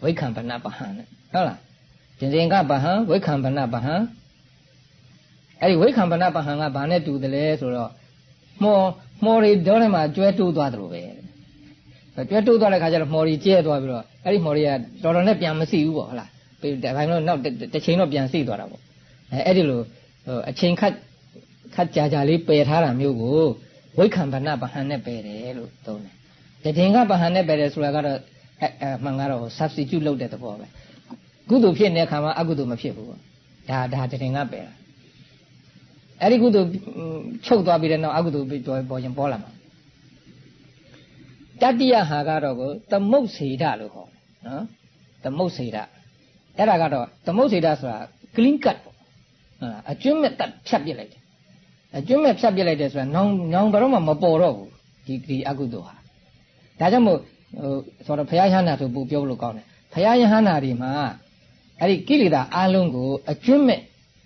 A: ဝိခံဗနပဟံတဲ့ဟုတ်လားတည်င်္ဂပဟံဝိခံဗနပဟံအဲ့ဒီဝိခံဗနပဟံကဘာနဲ့တူတယ်လဲဆိုတော့မောမော်ရီဒေါထဲမှာကျွဲတိုးသွားတယ်လို့ပဲ ကျွဲတိုးသွားတဲ့ခါကျတော့မော်ရီကျဲသွားပြီးတော့အဲ့ဒီမော်ရီကတော်တော်နဲ့ပြန်မစီဘူးပေါ့ဟုတ်လားဒါပိုင်းတော့နောက်တစ်ချိန်တော့ပြန်စီသွားတာပေါ့အဲအဲ့ဒီလိုအချိန်ခတ်ခတ်ကြာကြာလေးပယ်ထားတာမျိုးကိုဝိခံဗနဗဟန်နဲ့ပယ်တယ်လို့သုံးတယ်တည်င်္ဂဗဟန်နဲ့ပယ်တယ်ဆိုတာကတော့အဲမှန်ကတော့ substitute လုပ်တဲ့သဘောပဲကုသိုလ်ဖြစ်နေတဲ့ခါမှာအကုသိုလ်မဖြစ်ဘူးပေါ့ဒါဒါတည်င်္ဂပယ်တာအဲ့ဒီကုသိုလ်ချုပ်သွားပြီးတဲ့နောက်အကုသိုလ်ပေါ်ရင်ပေါ်လာမှာ တတိယဟာကတော့ကိုသမုတ်စေဒလို့ခေါ်တယ်နော်သမုတ်စေဒအဲ့ဒါကတော့သမုတ်စေဒဆိုတာ clean cut ပေါ့ဟုတ်လားအကျွမ်းမဲ့တတ်ဖြတ်ပစ်လိုက်တယ်အကျွမ်းမဲ့ဖြတ်ပစ်လိုက်တယ်ဆိုတာနောင်နောင်ဘယ်တော့မှမပေါ်တော့ဘူးဒီဒီအကုသိုလ်ဟာဒါကြောင့်မို့ဟိုဆိုတော့ဘုရားယဟန္တာဆိုပူပြောလို့ကောင်းတယ်ဘုရားယဟန္တာဒီမှာအဲ့ဒီကိလေသာအလုံးကိုအကျွမ်းမဲ့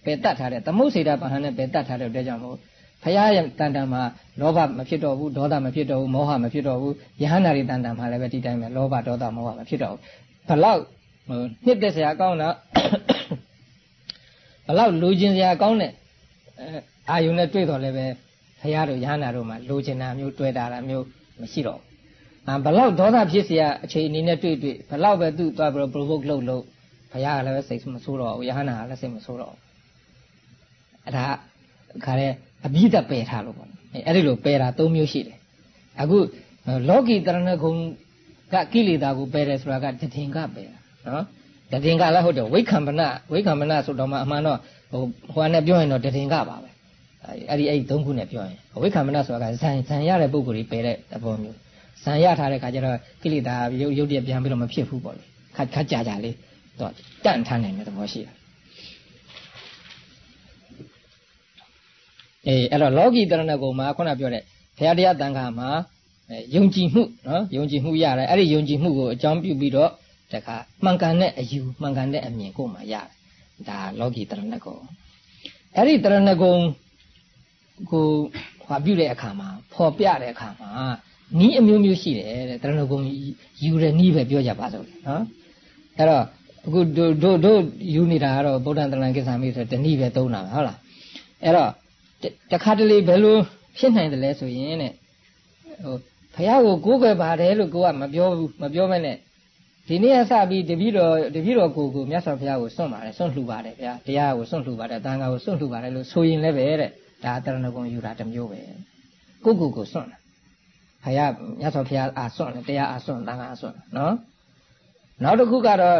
A: ပယ်တတ်ထားတဲ့သမုတ်စေတပဟန်နဲ့ပယ်တတ်ထားတဲ့အတွက်ကြောင့်မို့ ဘုရားရဲ့တန်တန်မှာလောဘမဖြစ်တော့ဘူးဒေါသမဖြစ်တော့ဘူးမောဟမဖြစ်တော့ဘူးယဟန္တာတွေတန်တန်မှာလည်းပဲဒီတိုင်းပဲလောဘဒေါသမောဟမဖြစ်တော့ဘူးဘလောက်ဟိုနှစ်သက်စရာကောင်းတာဘလောက်လူကျင်စရာကောင်းတဲ့အာယုန်နဲ့တွေ့တော့လည်းပဲဘုရားတို့ယဟန္တာတို့မှာလူကျင်တာမျိုးတွေ့တာမျိုးမရှိတော့ဘူးဘလောက်ဒေါသဖြစ်เสียအခြေအနေနဲ့တွေ့တွေ့ဘလောက်ပဲသူ့သွားပြီးတော့ provoke လုပ်လို့ဘုရားကလည်းစိတ်မဆိုးတော့ဘူးယဟန္တာကလည်းစိတ်မဆိုးတော့ဘူးအဲ့ဒါခါတဲ့ အပြီးသက်ပယ်ထားလို့ပေါ့အဲ့ဒီလိုပယ်တာ၃မျိုးရှိတယ်အခုလောကီတရဏဂုံကကိလေသာကိုပယ်တယ်ဆိုတာကတည်င်္ဂပယ်တာနော်တည်င်္ဂလည်းဟုတ်တယ်ဝိခံမနဝိခံမနဆိုတော့မှအမှန်တော့ဟိုဟိုနဲ့ပြောရင်တော့တည်င်္ဂပါပဲအဲ့ဒီအဲ့ဒီသုံးခုနဲ့ပြောရင်ဝိခံမနဆိုတာကဇန်ဇန်ရတဲ့ပုံကိုယ်ကြီးပယ်တဲ့သဘောမျိုးဇန်ရထားတဲ့ခါကျတော့ကိလေသာရုပ်ရုပ်တည်းပြန်ပြီးတော့မဖြစ်ဘူးပေါ့လေခက်ခက်ကြကြလေးတော့တန့်ထားနိုင်တဲ့သဘောရှိတ အေးအဲ့တော့လောကီတရဏဂုံမှာခုနပြောတဲ့ဘုရားတရားတန်ခါမှာယုံကြည်မှုနော်ယုံကြည်မှုရတယ်အဲ့ဒီယုံကြည်မှုကိုအကြောင်းပြုပြီးတော့တခါမှန်ကန်တဲ့အယူမှန်ကန်တဲ့အမြင်ကိုမှရတယ်ဒါလောကီတရဏဂုံအဲ့ဒီတရဏဂုံကိုဟောပြုတဲ့အခါမှာဖော်ပြတဲ့အခါမှာနီးအမျိုးမျိုးရှိတယ်တဲ့တရဏဂုံယူရနီးပဲပြောကြပါစို့နော်အဲ့တော့အခုတို့တို့တို့ယူနေတာကတော့ဗုဒ္ဓံတရဏကိစ္ဆာမိဆိုတနည်းပဲသုံးတာပဲဟုတ်လားအဲ့တော့ တတခါတလေဘယ်လိုဖြစ်နိုင်တယ်လဲဆိုရင်တဲ့ဟိုဘုရားကိုကိုးကွယ်ပါတယ်လို့ကိုကမပြောဘူးမပြောမနဲ့ဒီနေ့ကစပြီးတပည့်တော်တပည့်တော်ကိုကိုမြတ်စွာဘုရားကိုစွန့်ပါတယ်စွန့်လှူပါတယ်ဗျာတရားကိုစွန့်လှူပါတယ်တန်ခါကိုစွန့်လှူပါတယ်လို့ဆိုရင်လည်းပဲတဲ့ဒါတရဏဂုံယူတာတစ်မျိုးပဲကိုကိုကိုစွန့်တယ်ဘုရားမြတ်စွာဘုရားအာစွန့်တယ်တရားအာစွန့်တန်ခါအာစွန့်နော်နောက်တစ်ခုကတော့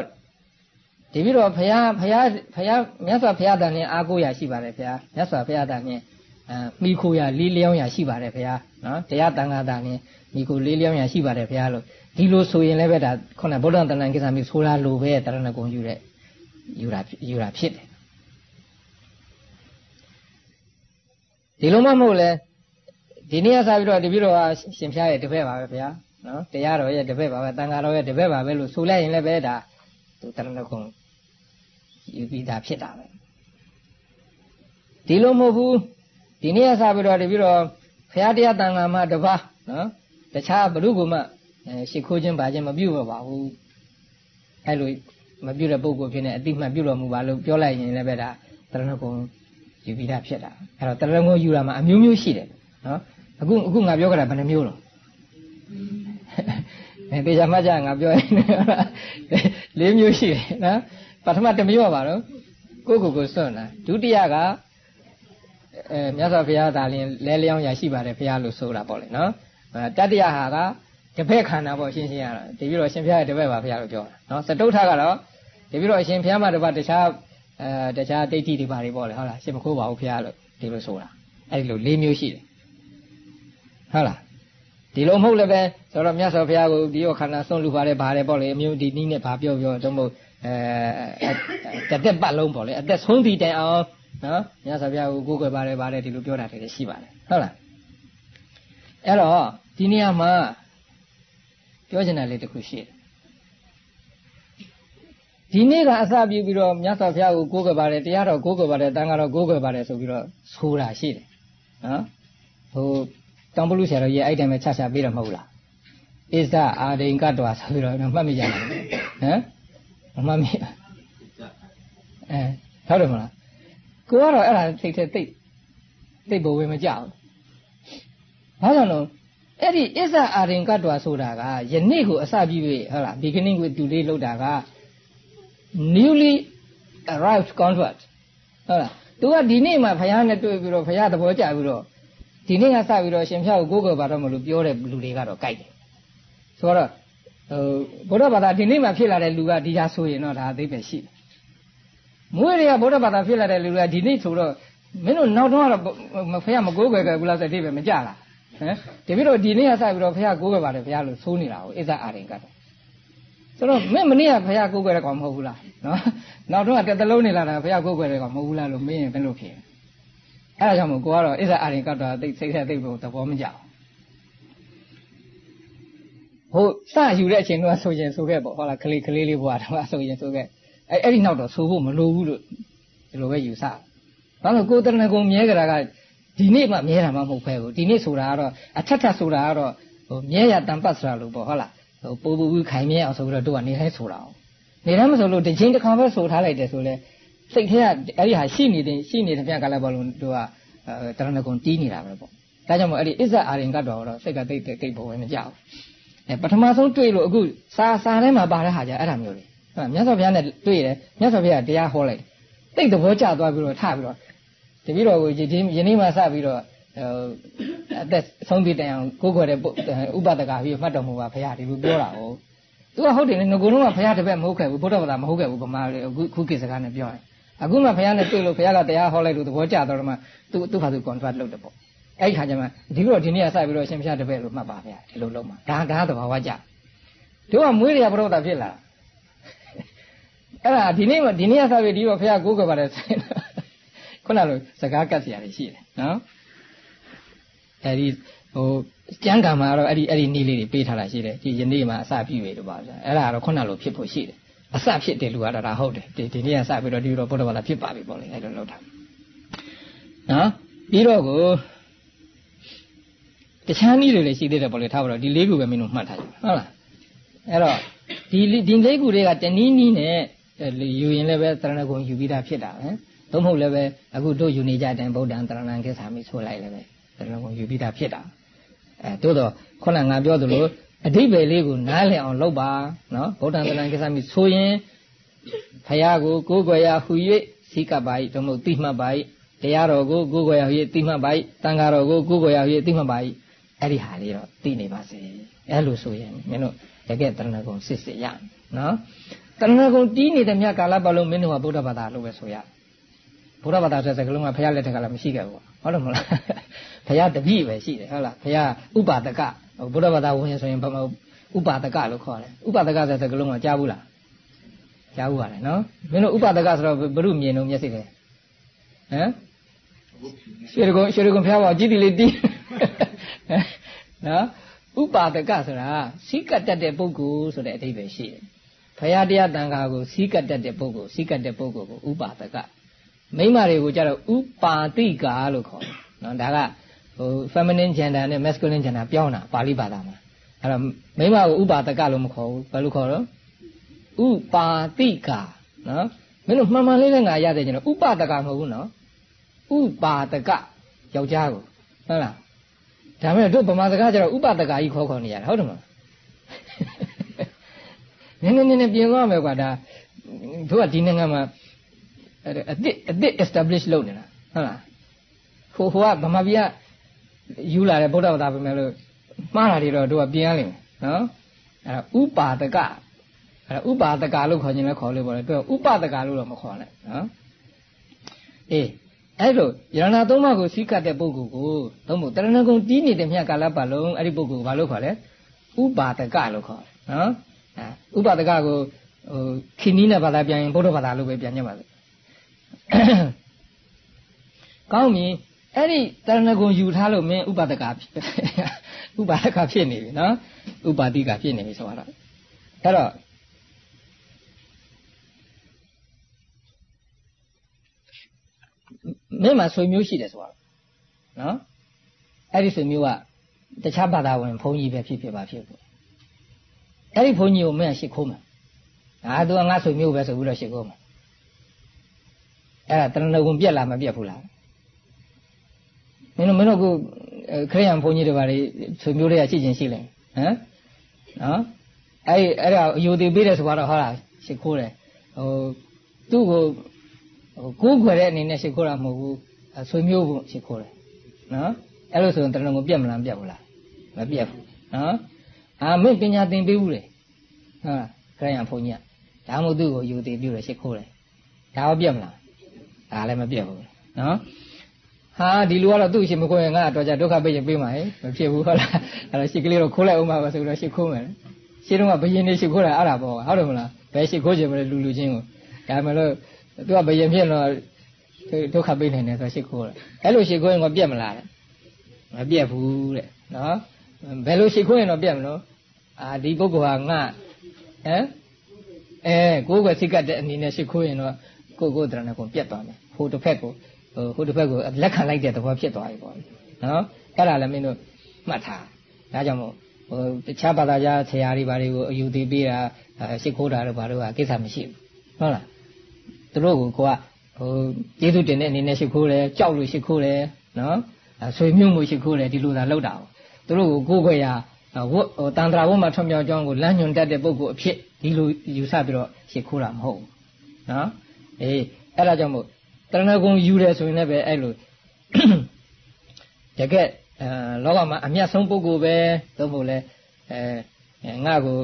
A: တပည့်တော်ဘုရားဘုရားဘုရားမြတ်စွာဘုရားတန်နဲ့အာကိုရရှိပါတယ်ဗျာမြတ်စွာဘုရားတန်နဲ့အဲ မိခိုရလေးလျောင်းရရှိပါတယ်ဘုရားနော်တရားတန်ခါတန်နဲ့မိခိုလေးလျောင်းရရှိပါတယ်ဘုရားလို့ဒီလိုဆိုရင်လည်းပဲဒါခုနဗုဒ္ဓတဏ္ဍကိစ္စမျိုးဆိုတာလိုပဲတရဏဂုံယူတဲ့ယူတာယူတာဖြစ်တယ်ဒီလိုမှမဟုတ်လဲဒီနေ့ကစပြီးတော့တပည့်တော်ကရှင်ဖျားရဲ့တပည့်ပါပဲဗျာနော်တရားတော်ရဲ့တပည့်ပါပဲတန်ဃာတော်ရဲ့တပည့်ပါပဲလို့ဆိုလိုက်ရင်လည်းပဲဒါသူတရဏဂုံယူပြီးသားဖြစ်တာပဲဒီလိုမဟုတ်ဘူး ဒီနေ့ကစပြီးတော့တပည့်တော်ဖျားတရားတန်ဃာမှာတပါးနော်တခြားဘုရုကမှအဲရှ िख ိုးခြင်းပါခြင်းမပြုတ်ပါဘူးအဲလိုမပြုတ်တဲ့ပုဂ္ဂိုလ်ဖြစ်နေအတိမှတ်ပြုတ်တော်မူပါလို့ပြောလိုက်ရင်လည်းပဲဒါတရဏဂုံယူပြီးသားဖြစ်တာအဲတော့တရဏဂုံယူတာမှာအမျိုးမျိုးရှိတယ်နော်အခုအခုငါပြောကြတာဘယ်နှမျိုးလဲအဲတေချာမှတ်ကြငါပြောရင်လေးမျိုးရှိတယ်နော်ပထမတစ်မျိုးပါတော့ကိုကိုကိုစွန့်တာဒုတိယက အဲမြတ်စွာဘုရားဒါလင်လဲလျောင်းရရှိပါတယ်ဘုရားလို့ဆိုတာပေါ့လေနော်တတိယဟာကတပည့်ခန္ဓာပေါ့ရှင်းရှင်းရတာတပည့်တော်ရှင်ဘုရားရဲ့တပည့်ပါဘုရားလို့ပြောတာနော်စတုထကတော့တပည့်တော်အရှင်ဘုရားမှာတပါတခြားအဲတခြားဒိဋ္ဌိတွေပါတွေပေါ့လေဟုတ်လားရှင်မခိုးပါဘူးဘုရားလို့ဒီလိုဆိုတာအဲ့ဒီလို၄မျိုးရှိတယ်ဟုတ်လားဒီလိုမဟုတ်လည်းပဲဆိုတော့မြတ်စွာဘုရားကိုဒီရောခန္ဓာဆုံးလူပါတယ်ပါတယ်ပေါ့လေအမျိုးဒီနည်းနဲ့ဘာပြောပြောတော့မဟုတ်အဲတသက်ပတ်လုံးပေါ့လေအသက်ဆုံးဒီတိုင်အောင် နော်မြတ်စွာဘုရားကိုကိုးကွယ်ပါတယ်ပါတယ်ဒီလိုပြောတာတွေရှိပါတယ်ဟုတ်လားအဲ့တော့ဒီနေရာမှာပြောချင်တာလေးတစ်ခုရှိတယ်ဒီနေ့ကအစပြုပြီးတော့မြတ်စွာဘုရားကိုကိုးကွယ်ပါတယ်တရားတော်ကိုးကွယ်ပါတယ်တန်ခါတော်ကိုးကွယ်ပါတယ်ဆိုပြီးတော့ဆိုတာရှိတယ်နော်ဟိုတောင်ပလူဆရာတော်ကြီးအဲ့တိုင်ပဲချချပေးတော့မဟုတ်လားဣဇအာဒိန်ကတ္တဝါဆိုပြီးတော့မှတ်မိကြတယ်ဟမ်မမှတ်မိအဲဟုတ်တယ်မလား ကိုကတော့အဲ့ဒါစိတ်ထဲသိသိဘဝေမကြောက်ဘာကြောင့်လဲအဲ့ဒီအစ္ဆအာရင်ကတ္တဝါဆိုတာကယနေ့ကိုအစပြု၍ဟုတ်လား beginning with တူလေးလောက်တာက newly arrived convert ဟုတ်လားသူကဒီနေ့မှဘုရားနဲ့တွေ့ပြီးတော့ဘုရားသဘောကျပြီးတော့ဒီနေ့ကစပြီးတော့ရှင်ဖျားကိုကိုးကွယ်ပါတော့မလို့ပြောတဲ့လူတွေကတော့ကြိုက်တယ်ဆိုတော့ဟိုဗုဒ္ဓဘာသာဒီနေ့မှဖြစ်လာတဲ့လူကဒီဟာဆိုရင်တော့ဒါအသေးပဲရှိတယ် မွေးတွေကဗုဒ္ဓဘာသာဖြစ်လာတဲ့လူကဒီနေ့ဆိုတော့မင်းတို့နောက်တော့ဖះမကိုးကွယ်ကြဘူးလားဆိုတဲ့အိဗယ်မကြလားဟမ်တပည့်တော်ဒီနေ့ကစပြီးတော့ဘုရားကိုးကွယ်ပါတယ်ဘုရားလို့ဆိုးနေတာကိုအစ္ဆအာရင်ကတော့ဆိုတော့မင်းမနေ့ကဘုရားကိုးကွယ်တဲ့ကောင်မဟုတ်ဘူးလားနော်နောက်တော့တစ်သလုံးနေလာတာဘုရားကိုးကွယ်တဲ့ကောင်မဟုတ်ဘူးလားလို့မင်းရင်ဘယ်လိုဖြစ်အဲ့ဒါကြောင့်မို့ကိုကတော့အစ္ဆအာရင်ကတော့သိစိတ်ဆက်သိဖို့သဘောမကျဘူးဟိုစယူတဲ့အချိန်တော့ဆိုရင်ဆိုခဲ့ပေါ့ဟုတ်လားကလေးကလေးလေးဘွားတော့ဆိုရင်ဆိုခဲ့ အဲ့အဲ့ဒီနောက်တော့ဆိုဖို့မလိုဘူးလို့ဒီလိုပဲယူဆဘာလို့ကိုယ်တရဏဂုံမြဲကြတာကဒီနေ့မှမြဲတာမှမဟုတ်ပဲဘူးဒီနေ့ဆိုတာကတော့အထက်ထက်ဆိုတာကတော့ဟိုမြဲရတန်ပတ်ဆိုတာလို့ပေါ့ဟုတ်လားဟိုပူပူခိုင်မြဲအောင်ဆိုပြီးတော့တို့ကနေတိုင်းဆိုတာအောင်နေတိုင်းမဆိုလို့တစ်ချိန်တစ်ခါပဲဆိုထားလိုက်တယ်ဆိုလဲစိတ်ထဲကအဲ့ဒီဟာရှိနေတဲ့ရှိနေတဲ့ပြန်ကလည်းပေါ့လို့တို့ကတရဏဂုံတီးနေတာပဲပေါ့ဒါကြောင့်မို့အဲ့ဒီအစ္ဆအာရင်ကတော့တော့စိတ်ကတိတ်တိတ်ဘဝမကြောက်အဲပထမဆုံးတွေ့လို့အခုစာစာထဲမှာပါတဲ့ဟာကြအဲ့ဒါမျိုးလေဟုတ် မြတ်စွာဘုရားနဲ့တွေ့တယ်မြတ်စွာဘုရားတရားဟောလိုက်တိတ်သဘောကျသွားပြီးတော့ထပြီးတော့တပည့်တော်ကိုဒီယနေ့မှစပြီးတော့အသက်ဆုံးပြတိုင်အောင်ကိုးကွယ်တဲ့ဥပဒကပြီးမှတ်တော်မူပါဘုရားဒီလိုပြောတာဟုတ်သူကဟုတ်တယ်လေငကိုယ်လုံးကဘုရားတပည့်မဟုတ်ခဲ့ဘူးဘုရားဘာသာမဟုတ်ခဲ့ဘူးဗမာအခုခုကိစ္စကနဲ့ပြောရင်အခုမှဘုရားနဲ့တွေ့လို့ဘုရားကတရားဟောလိုက်လို့သဘောကျတော့မှသူသူ့ဟာသူ contract လုပ်တယ်ပေါ့အဲ့ဒီခါကျမှဒီလိုဒီနေ့ကစပြီးတော့ရှင်ဘုရားတပည့်လို့မှတ်ပါဗျာဒီလိုလုပ်မှာဒါဒါသဘာဝကြတို့ကမွေးရဘုရားဖြစ်လာ အဲ့ဒါဒီနေ့မှဒီနေ့ကစပြီးဒီတော့ဘုရားကိုးကွယ်ပါတယ်ဆိုရင်ခုနလိုစကားကတ်စရာတွေရှိတယ်နော်အဲဒီဟိုကျမ်းဂန်မှာတော့အဲ့ဒီအဲ့ဒီနည်းလေးတွေပေးထားတာရှိတယ်ဒီယနေ့မှာအစပြုရလို့ပါဗျာအဲ့ဒါကတော့ခုနလိုဖြစ်ဖို့ရှိတယ်အစဖြစ်တယ်လူကတော့ဒါဟုတ်တယ်ဒီဒီနေ့ကစပြီးတော့ဒီတော့ဘုရားဘာသာဖြစ်ပါပြီပေါ့လေအဲ့လိုလုပ်တာနော်ပြီးတော့ကိုတခြားနည်းတွေလည်းရှိသေးတယ်ပေါ့လေထားပါတော့ဒီလေးခုပဲမင်းတို့မှတ်ထားကြဟုတ်လားအဲ့တော့ဒီဒီလေးခုတွေကတနည်းနည်းနဲ့ ယူရင်လည်းပဲသရဏဂုံယူပြီးသားဖြစ်တာပဲသို့မဟုတ်လည်းပဲအခုတို့ယူနေကြတဲ့ဗုဒ္ဓံတရဏံကိစ္ဆာမိဆိုလိုက်လည်းပဲတရဏဂုံယူပြီးသားဖြစ်တာအဲသို့တော့ခုနငါပြောသလိုအဓိပ္ပာယ်လေးကိုနားလည်အောင်လုပ်ပါနော်ဗုဒ္ဓံတရဏံကိစ္ဆာမိဆိုရင်ဖရာကိုကိုးကွယ်ရဟူ၍စိကပါ၏တို့မဟုတ်တိမှတ်ပါ၏တရားတော်ကိုကိုးကွယ်ရဟူ၍တိမှတ်ပါ၏တန်ဃာတော်ကိုကိုးကွယ်ရဟူ၍တိမှတ်ပါ၏အဲ့ဒီဟာလေးတော့သိနေပါစေအဲ့လိုဆိုရင်မင်းတို့တကယ်တရဏဂုံစစ်စစ်ရနော် တရဏဂုံတီးနေတဲ့မြတ်ကာလပတ်လုံးမင်းတို့ကဗုဒ္ဓဘာသာလို့ပဲဆိုရဗုဒ္ဓဘာသာဆိုတဲ့စကားလုံးကဘုရားလက်ထက်ကလည်းမရှိခဲ့ဘူးဟုတ်တယ်မလားဘုရားတပည့်ပဲရှိတယ်ဟုတ်လားဘုရားဥပါဒကဗုဒ္ဓဘာသာဝင်ဆိုရင်ဘာမှဥပါဒကလို့ခေါ်တယ်ဥပါဒကဆိုတဲ့စကားလုံးကကြားဘူးလားကြားဘူးပါတယ်နော်မင်းတို့ဥပါဒကဆိုတော့ဘုရုမြင်လို့မျက်စိလေဟမ်ရွှေရကုံရွှေရကုံဖျားပါကြည့်ဒီလေးတီးနော်ဥပါဒကဆိုတာစီးကတ်တတ်တဲ့ပုဂ္ဂိုလ်ဆိုတဲ့အဓိပ္ပာယ်ရှိတယ်။ ဖရာတရားတန်ခါကိုစီးကတ်တတ်တဲ့ပုဂ္ဂိုလ်စီးကတ်တဲ့ပုဂ္ဂိုလ်ကိုဥပါဒကမိန်းမတွေကိုကြတော့ဥပါတိကာလို့ခေါ်တယ်။နော်ဒါကဟို feminine gender နဲ့ masculine gender ပြောင်းတာပါဠိဘာသာမှာ။အဲ့တော့မိန်းမကိုဥပါဒကလို့မခေါ်ဘူးဘယ်လိုခေါ်တော့ဥပါတိကာနော်မင်းတို့မှန်မှန်လေးနဲ့ငါရတယ်ကျတော့ဥပါဒကမဟုတ်ဘူးနော်ဥပါဒကယောက်ျားကိုဟုတ်လားဒါမဲ့တို့ဗမာစကားကျတော့ဥပဒကာကြီးခေါ်ခေါ်နေရတာဟုတ်တယ်မလား နည်းနည်းနည်းနည်းပြင်သွားမယ်ကွာဒါတို့ကဒီနိုင်ငံမှာအစ်အစ် establish လုပ်နေတာဟုတ်လားဟိုဟိုကဗမာပြည်ကယူလာတဲ့ဗုဒ္ဓဘာသာပဲမဲ့လို့မှားတာတွေတော့တို့ကပြင်ရလိမ့်မယ်နော်အဲ့ဒါဥပါဒကအဲ့ဒါဥပါဒကလို့ခေါ်ခြင်းလည်းခေါ်လို့ပေါ့လေသူကဥပဒကလို့တော့မခေါ်နဲ့နော်အေးအဲ့လိုယရဏသုံးပါးကိုစီးကတ်တဲ့ပုဂ္ဂိုလ်ကိုသုံးဖို့တရဏဂုံတီးနေတဲ့မြတ်ကာလပတ်လုံးအဲ့ဒီပုဂ္ဂိုလ်ကိုဘာလို့ခေါ်လဲဥပါဒကလို့ခေါ်တယ်နော်အဲ ဥပါဒကကိုဟိုခိနီးနဲ့ဘာသာပြန်ရင်ဘုဒ္ဓဘာသာလို့ပဲပြန်ညတ်ပါစို့ကောင်းပြီအဲ့ဒီတရဏဂုံယူထားလို့မင်းဥပါဒကဥပါဒကဖြစ်နေပြီနော်ဥပါတိကဖြစ်နေပြီဆိုတော့အဲ့တော့မင်းမှာဆွေမျိုးရှိတယ်ဆိုတော့နော်အဲ့ဒီဆွေမျိုးကတခြားဘာသာဝင်ဘုန်းကြီးပဲဖြစ်ဖြစ်ပါဖြစ်ပေါ့ အဲ့ဒီဘုန်းကြီးကိုမင်းရှစ်ခိုးမယ်အာသူကငါဆွေမျိုးပဲဆိုပြီးတော့ရှစ်ခိုးမယ်အဲ့ဒါတဏှဂုံပြက်လားမပြက်ဘူးလားမင်းတို့မင်းတို့ကခရိယံဘုန်းကြီးတွေဘာတွေဆွေမျိုးတွေကရှိချင်းရှိလဲဟမ်နော်အဲ့အဲ့ဒါအယူတည်ပေးတယ်ဆိုတော့ဟောလားရှစ်ခိုးတယ်ဟိုသူ့ကိုကိုးခွေတဲ့အနေနဲ့ရှစ်ခိုးတာမဟုတ်ဘူးဆွေမျိုးဘုန်းရှစ်ခိုးတယ်နော်အဲ့လိုဆိုရင်တဏှဂုံပြက်မလားပြက်ဘူးလားမပြက်ဘူးနော် အာမင်းပညာသင်ပေးဘူးလေဟာခရယံဘုန်းကြီးကဒါမှမဟုတ်သူ့ကိုယူသေးပြုတယ်ရှစ်ခိုးတယ်ဒါရောပြက်မလားဒါလည်းမပြက်ဘူးနော်ဟာဒီလူကတော့သူ့အရှင်မခွင့်ငါတော့ကြဒုက္ခပိတ်ရင်ပေးမှာဟဲ့မဖြစ်ဘူးဟုတ်လားအဲ့တော့ရှစ်ကလေးတော့ခိုးလိုက်အောင်ပါဆိုပြီးတော့ရှစ်ခိုးမယ်ရှစ်တော့ကဘယင်နေရှစ်ခိုးတာအဲ့ဒါပေါ့ဟုတ်တယ်မလားဘယ်ရှစ်ခိုးကြမလဲလူလူချင်းကိုဒါမှလို့သူကဘယင်ဖြစ်တော့ဒုက္ခပိတ်နေတယ်ဆိုရှစ်ခိုးတယ်အဲ့လိုရှစ်ခိုးရင်ကပြက်မလားမပြက်ဘူးတဲ့နော်ဘယ်လိုရှစ်ခိုးရင်တော့ပြက်မလို့ အာဒီပုဂ္ဂိုလ်ဟာငါဟမ်အဲကိုယ်ကစိတ်ကတဲ့အနေနဲ့ရှ िख ိုးရင်တော့ကိုယ်ကိုယ်တရဏကုံပြက်သွားမယ်ဟိုတစ်ဖက်ကိုဟိုတစ်ဖက်ကိုလက်ခံလိုက်တဲ့သဘောဖြစ်သွားပြီပေါ့နော်အဲ့ဒါလည်းမင်းတို့မှတ်ထားဒါကြောင့်မို့ဟိုတခြားဘာသာကြားဆရာတွေဘာတွေကိုအယူသေးပေးတာရှ िख ိုးတာတို့ဘာတို့ကကိစ္စမရှိဘူးဟုတ်လားသူတို့ကိုကိုကဟိုကျေးဇူးတင်တဲ့အနေနဲ့ရှိခိုးတယ်ကြောက်လို့ရှိခိုးတယ်နော်ဆွေမျိုးမှုရှိခိုးတယ်ဒီလိုသာလောက်တာသူတို့ကိုကိုယ်ခွေရ ဝတ်ဟိုတန်ត្រာဝတ်မှာထွံ့မြောက်ကြောင်းကိုလမ်းညွန်တတ်တဲ့ပုဂ္ဂိုလ်အဖြစ်ဒီလိုယူဆပြီးတော့ရှိခိုးတာမဟုတ်ဘူးနော်အေးအဲ့ဒါကြောင့်မို့တရဏဂုံယူတယ်ဆိုရင်လည်းပဲအဲ့လိုတကယ်အဲလောကမှာအမျက်ဆုံးပုဂ္ဂိုလ်ပဲသို့မဟုတ်လဲအဲငါ့ကို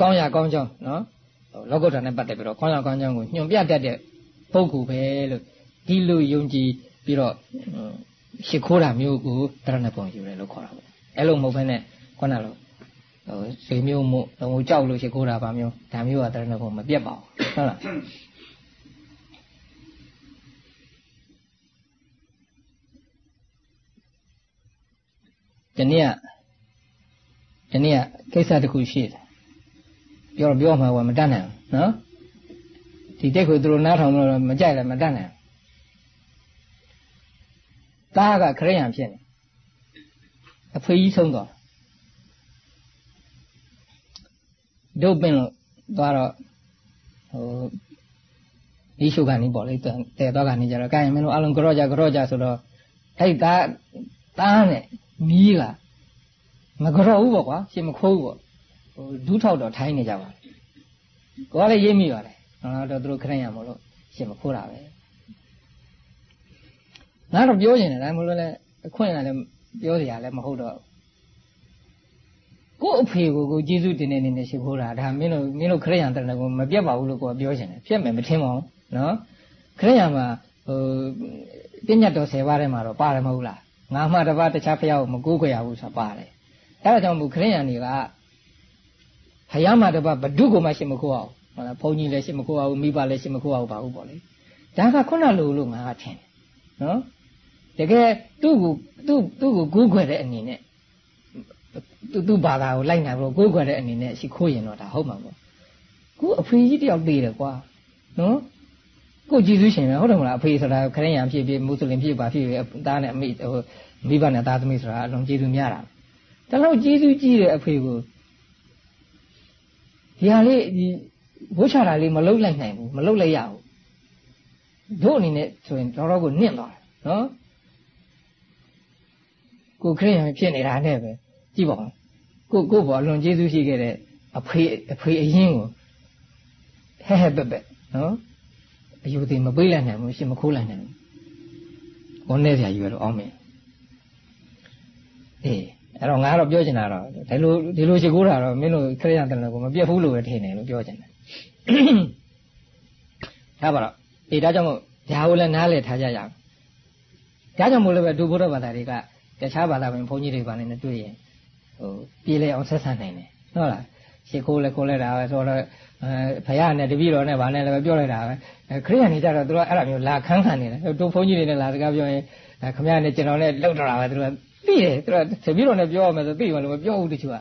A: ကောင်းရကောင်းကြောင်းနော်လောကုတ္တရာနဲ့ပတ်သက်ပြီးတော့ခေါင်းဆောင်ခေါင်းကြောင်းကိုညွန်ပြတတ်တဲ့ပုဂ္ဂိုလ်ပဲလို့ဒီလိုယုံကြည်ပြီးတော့ ရှ िख ိုးတာမျိုးကိုတရဏပုံယူတယ်လို့ခေါ်တာပေါ့အဲ့လိုမဟုတ်ဘဲနဲ့ခုနလိုဟိုဆွေမျိုးမှုဟိုကြောက်လို့ရှ िख ိုးတာပါမျိုးဒါမျိုးကတရဏပုံမပြတ်ပါဘူးဟုတ်လားဒီနေ့ကဒီနေ့ကကိစ္စတစ်ခုရှိတယ်ပြောတော့ပြောမှာကမတတ်နိုင်ဘူးနော်ဒီတက်ကိုသူတို့နားထောင်လို့မကြိုက်လည်းမတတ်နိုင် ဘူးတားကခရိယံဖြစ်နေအဖေကြီးဆုံးသွားဒုတ်ပင်လို့သွားတော့ဟိုဒီရှုကနေပေါ့လေတဲတော့ကနေကြတော့ကဲမင်းတို့အလုံးကြော့ကြကြော့ကြဆိုတော့အဲ့ဒါတားနဲ့မီးကမကြော့ဘူးပေါ့ကွာရှင်မခိုးဘူးပေါ့ဟိုဒူးထောက်တော့ထိုင်းနေကြပါကိုကလည်းရိပ်မိပါတယ်နော်တော့သူတို့ခရက်ရမလို့ရှင်မခိုးတာပဲ ငါတော့ပြောနေတယ်ဒါမှမဟုတ်လည်းအခွင့်အရေးလည်းပြောစရာလည်းမဟုတ်တော့ကို့အဖေကိုကိုကျေးဇူးတင်နေနေနဲ့ရှိခိုးတာဒါမင်းတို့မင်းတို့ခရစ်ယာန်တရဏကိုမပြတ်ပါဘူးလို့ကိုကပြောရှင်တယ်ပြတ်မယ်မထင်ပါဘူးနော်ခရစ်ယာန်မှာဟိုပြညတ်တော်10ပါးထဲမှာတော့ပါတယ်မဟုတ်လားငါမှတပါးတခြားဖျားကိုမကိုးခွေရဘူးဆိုတာပါတယ်အဲဒါကြောင့်မို့ခရစ်ယာန်တွေကဖယားမှတပါးဘဒုကိုမှရှိမခိုးအောင်ဟုတ်လားဘုန်းကြီးလည်းရှိမခိုးအောင်မိဘလည်းရှိမခိုးအောင်ပါဘူးပေါ့လေဒါကခုနလိုလို့ငါကထင်တယ်နော် တကယ်သူ့ကိုသူ့သူ့ကိုကိုးခွေတဲ့အနေနဲ့သူသူ့ဘာသာကိုလိုက်နိုင်လို့ကိုးခွေတဲ့အနေနဲ့ရှိခိုးရင်တော့ဒါဟုတ်မှာပေါ့ကိုအဖေကြီးတယောက်သေးတယ်ကွာနော်ကိုကြည်စုရှင်ပဲဟုတ်တယ်မလားအဖေဆိုတာခရစ်ယာန်ဖြစ်ဖြစ်မွတ်စလင်ဖြစ်ပါဖြစ်ဖြစ်သားနဲ့အမိဟိုမိဘနဲ့သားသမီးဆိုတာအလုံးကျေးဇူးများတာဒါတော့ကျေးဇူးကြီးတဲ့အဖေကိုဒီဟာလေးဒီဘိုးချတာလေးမလုတ်လိုက်နိုင်ဘူးမလုတ်လိုက်ရဘူးတို့အနေနဲ့ဆိုရင်တော်တော်ကိုနင့်သွားတယ်နော် ကိုခရစ်ယာန်ဖြစ်နေတာနဲ့ပဲကြည့်ပါဦးကိုကိုဘောလွန်ကျေးဇူးရှိခဲ့တဲ့အဖေအဖေအရင်ကိုဟဲ့ဟဲ့ပက်ပက်နော်အယူသေးမပိတ်လိုက်နိုင်ဘူးရှင်မခိုးလိုက်နိုင်ဘူး။ဝန်နဲ့ဆရာကြီးပဲလို့အောင်းမယ်။အေးအဲ့တော့ငါကတော့ပြောချင်တာတော့ဒီလိုဒီလိုရှိခိုးတာတော့မင်းတို့ခရစ်ယာန်တန်တော်ကိုမပြတ်ဘူးလို့ပဲထင်တယ်လို့ပြောချင်တယ်။ဒါပါတော့အေးဒါကြောင့်မို့ဒါကိုလည်းနားလည်ထားကြရအောင်။ဒါကြောင့်မို့လည်းပဲဒုဗုဒ္ဓဘာသာတွေက တခြားဘာသာဝင်ဘုန်းကြီးတွေပါနေတွေ့ရင်ဟိုပြေးလဲအောင်ဆက်ဆံနိုင်တယ်ဟုတ်လားရှိခိုးလဲခိုးလဲတာပဲဆိုတော့အဲဖယားနဲ့တပည့်တော်နဲ့ဗာနဲ့လည်းပြောလိုက်တာပဲခရိယာနေကြတော့သူတို့အဲ့ဒါမျိုးလာခန်းခံနေတယ်တို့ဘုန်းကြီးတွေနဲ့လာစကားပြောရင်ခမရနဲ့ကျွန်တော်နဲ့လှုပ်တော့တာပဲသူတို့သိတယ်သူတို့တပည့်တော်နဲ့ပြောရမယ်ဆိုသိမှလည်းမပြောဘူးတချို့က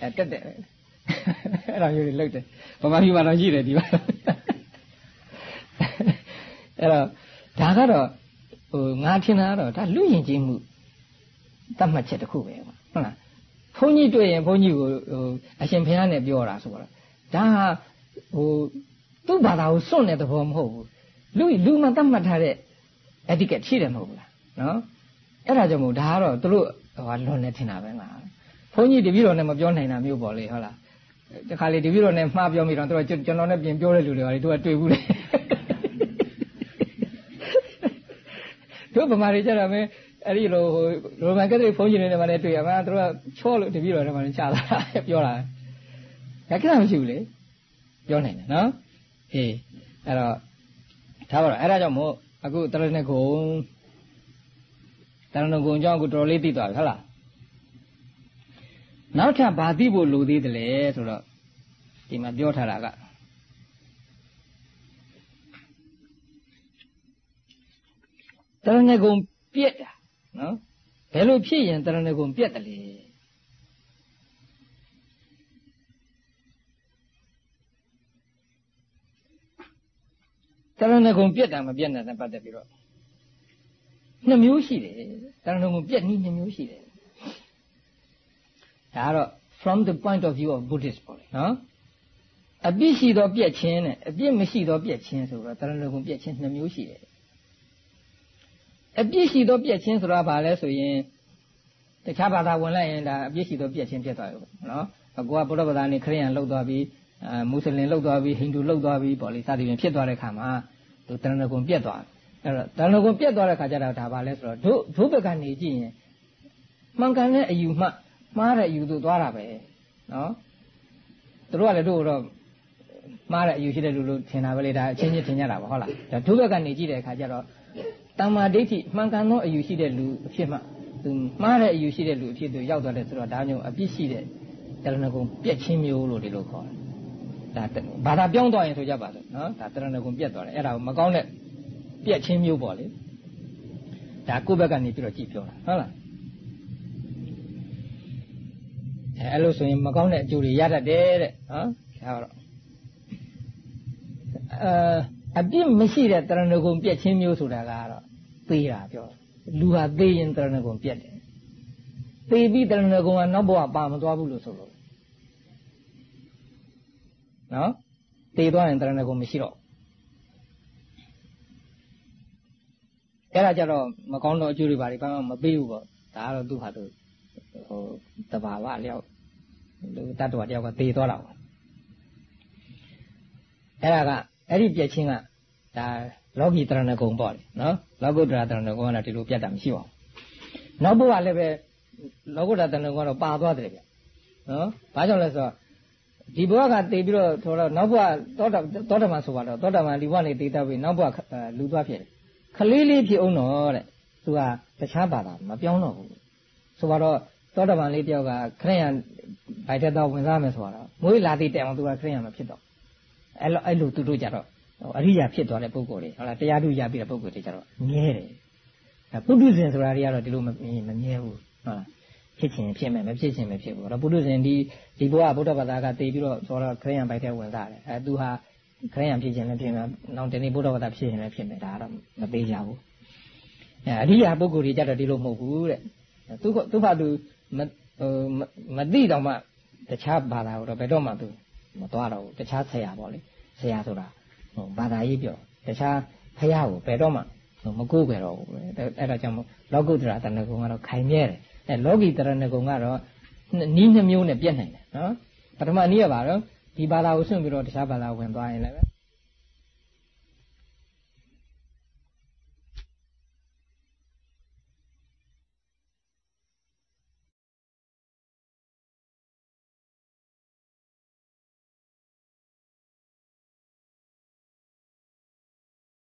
A: အဲတက်တယ်အဲ့ဒါမျိုးတွေလှုပ်တယ်ဗမာပြည်မှာတော့ရှိတယ်ဒီမှာအဲ့တော့ဒါကတော့ဟိုငါထင်တာကတော့ဒါလူယဉ်ကျေးမှု တတ်မှတ်ချက်တစ်ခုပဲဟုတ်လားဘုန်းကြီးတွေ့ရင်ဘုန်းကြီးကိုဟိုအရှင်ဘုရားနဲ့ပြောတာဆိုတော့ဒါဟာဟိုသူ့ဘာသာကိုစွန့်တဲ့သဘောမဟုတ်ဘူးလူလူမှတတ်မှတ်ထားတဲ့ etiquette ရှိတယ်မဟုတ်ဘူးလားနော်အဲ့ဒါကြောင့်မို့ဒါကတော့သူတို့ဟိုလွန်နေထင်တာပဲငါဘုန်းကြီးတပည့်တော်နဲ့မပြောနိုင်တာမျိုးပေါ့လေဟုတ်လားတခါလေတပည့်တော်နဲ့မှားပြောမိတော့သူကကျွန်တော်နဲ့ပြင်ပြောတဲ့လူတွေကလေသူကတွေ့ဘူးလေတို့ဗမာတွေကြတော့မင်း အဲ့ဒီလိုဟိုရိုမန်ကက်သလစ်ဘုန်းကြီးတွေနဲ့မှလည်းတွေ့ရမှာသူတို့ကချောလို့တပည့်တော်တွေမှလည်းချလာတာပြောတာဒါကိစ္စမရှိဘူးလေပြောနိုင်တယ်နော်အေးအဲ့တော့ဒါပါတော့အဲ့ဒါကြောင့်မို့အခုတရဏဂုံတရဏဂုံအကြောင်းအခုတော်လေးသိသွားပြီဟုတ်လားနောက်ထပ်ဘာသိဖို့လိုသေးတယ်လဲဆိုတော့ဒီမှာပြောထားတာကတရဏဂုံပြက်တာ နော်ဘယ်လိုဖြစ်ရင်တရဏဂုံပြက်တယ်လဲတရဏဂုံပြက်တာမပြက်တဲ့ပတ်သက်ပြီးတော့နှစ်မျိုးရှိတယ်တရဏဂုံပြက်နည်းနှစ်မျိုးရှိတယ်ဒါကတော့ from the point of view of buddhist ပေါ့လေနော်အပြစ်ရှိသောပြက်ခြင်းနဲ့အပြစ်မရှိသောပြက်ခြင်းဆိုတော့တရဏဂုံပြက်ခြင်းနှစ်မျိုးရှိတယ် အပြစ်ရှိသောပြက်ခြင်းဆိုတာဘာလဲဆိုရင်တခြားဘာသာဝင်လိုက်ရင်ဒါအပြစ်ရှိသောပြက်ခြင်းဖြစ်သွားပြီပေါ့နော်ကိုကဘုရားဘာသာနဲ့ခရိယန်လောက်သွားပြီးအာမွတ်စလင်လောက်သွားပြီးဟိန္ဒူလောက်သွားပြီးပေါ့လေစသည်ဖြင့်ဖြစ်သွားတဲ့ခါမှာသူတရဏဂုံပြက်သွားအဲ့တော့တရဏဂုံပြက်သွားတဲ့ခါကျတော့ဒါပါလဲဆိုတော့တို့တို့ဘက်ကနေကြည့်ရင်မှန်ကန်တဲ့အယူမှမှားတဲ့အယူသူသွားတာပဲနော်တို့ကလည်းတို့တော့မှားတဲ့အယူရှိတဲ့လူလို့ထင်တာပဲလေဒါအချင်းချင်းထင်ကြတာပါဟုတ်လားဒါတို့ဘက်ကနေကြည့်တဲ့အခါကျတော့ တမ္မာဒိဋ္ဌိမှန်ကန်သောအယူရှိတဲ့လူအဖြစ်မှသူမှားတဲ့အယူရှိတဲ့လူအဖြစ်သူရောက်သွားတယ်ဆိုတော့ဒါမျိုးအပြစ်ရှိတဲ့တရဏဂုံပြက်ချင်းမျိုးလို့ဒီလိုခေါ်တယ်ဒါဘာသာပြောင်းသွားရင်ဆိုကြပါစို့နော်ဒါတရဏဂုံပြက်သွားတယ်အဲ့ဒါကိုမကောင်းတဲ့ပြက်ချင်းမျိုးပေါ့လေဒါကိုယ့်ဘက်ကနေပြီးတော့ကြည့်ပြောတာဟုတ်လားအဲအဲ့လိုဆိုရင်မကောင်းတဲ့အကျိုးတွေရတတ်တယ်တဲ့နော်ဒါတော့အဲအပြစ်မရှိတဲ့တရဏဂုံပြက်ချင်းမျိုးဆိုတာကတော့ သေးတာပြောလူဟာသေးရင်တရဏဂုံပြက်တယ်သေပြီးတရဏဂုံကနောက်ဘဝပါမသွားဘူးလို့ဆိုလို့နော်သေသွားရင်တရဏဂုံမရှိတော့အဲ့ဒါကြတော့မကောင်းတော့အကျိုးတွေဘာတွေဘာမှမပေးဘူးပေါ့ဒါကတော့သူ့ဟာသူဟိုတဘာဝလျောက်လူတတ္တဝါတယောက်ကသေသွားတာပေါ့အဲ့ဒါကအဲ့ဒီပြက်ချင်းကဒါ လောကီတရဏဂုံပေါ့လေနော်လောကုတ္တရာတရဏဂုံကတော့ဒီလိုပြတ်တာမရှိပါဘူးနောက်ဘုရားလည်းပဲလောကုတ္တရာတရဏဂုံကတော့ပါသွားတယ်ဗျနော်ဘာကြောင့်လဲဆိုတော့ဒီဘဝကတည်ပြီးတော့ဆိုတော့နောက်ဘဝသောတာသောတာပန်ဆိုပါတော့သောတာပန်ဒီဘဝနေတည်တတ်ပြီးနောက်ဘဝလူသွားဖြစ်တယ်ခလေးလေးဖြစ်အောင်တော့တဲ့သူကတခြားဘာသာမပြောင်းတော့ဘူးဆိုတော့သောတာပန်လေးတယောက်ကခရိယံဗိုက်တက်တော့ဝင်စားမယ်ဆိုတော့မွေးလာသေးတဲ့အောင်သူကခရိယံမဖြစ်တော့အဲ့လိုအဲ့လိုသူတို့ကြတော့ အရိယာဖြစ်သွားတဲ့ပုဂ္ဂိုလ်တွေဟုတ်လားတရားထုရပြီးတဲ့ပုဂ္ဂိုလ်တွေကြတော့မြဲတယ်ပုထုဇဉ်ဆိုတာတွေကတော့ဒီလိုမမမြဲဘူးဟုတ်လားဖြစ်ခြင်းဖြစ်မယ်မဖြစ်ခြင်းမဖြစ်ဘူးတော့ပုထုဇဉ်ဒီဒီဘဝဗုဒ္ဓဘာသာကတည်ပြီးတော့ဆိုတော့ခရိယံဗိုက်တက်ဝင်စားတယ်အဲသူဟာခရိယံဖြစ်ခြင်းလည်းဖြစ်မယ်နောက်တနေ့ဗုဒ္ဓဘာသာဖြစ်ခြင်းလည်းဖြစ်မယ်ဒါကတော့မသေးကြဘူးအဲအရိယာပုဂ္ဂိုလ်တွေကြတော့ဒီလိုမဟုတ်ဘူးတဲ့သူကသူ့ဘာသူမဟိုမသိတော့မှတခြားဘာသာကိုတော့ဘယ်တော့မှသူမသွားတော့ဘူးတခြားဆရာပေါ့လေဆရာဆိုတာ ဟိုဘာသာရေးပြောတခြားဖះကိုဘယ်တော့မှမကိုးကြတော့ဘူးအဲ့ဒါကြောင့်လောကုတ္တရာတဏ္ဍကုံကတော့ခိုင်မြဲတယ်အဲလောကီတရဏဂုံကတော့နီးနှမျိုးနဲ့ပြည့်နိုင်တယ်နော်ပထမနည်းကပါတော့ဒီဘာသာကိုဆွန့်ပြီးတော့တခြားဘာသာဝင်သွားရင်လည်း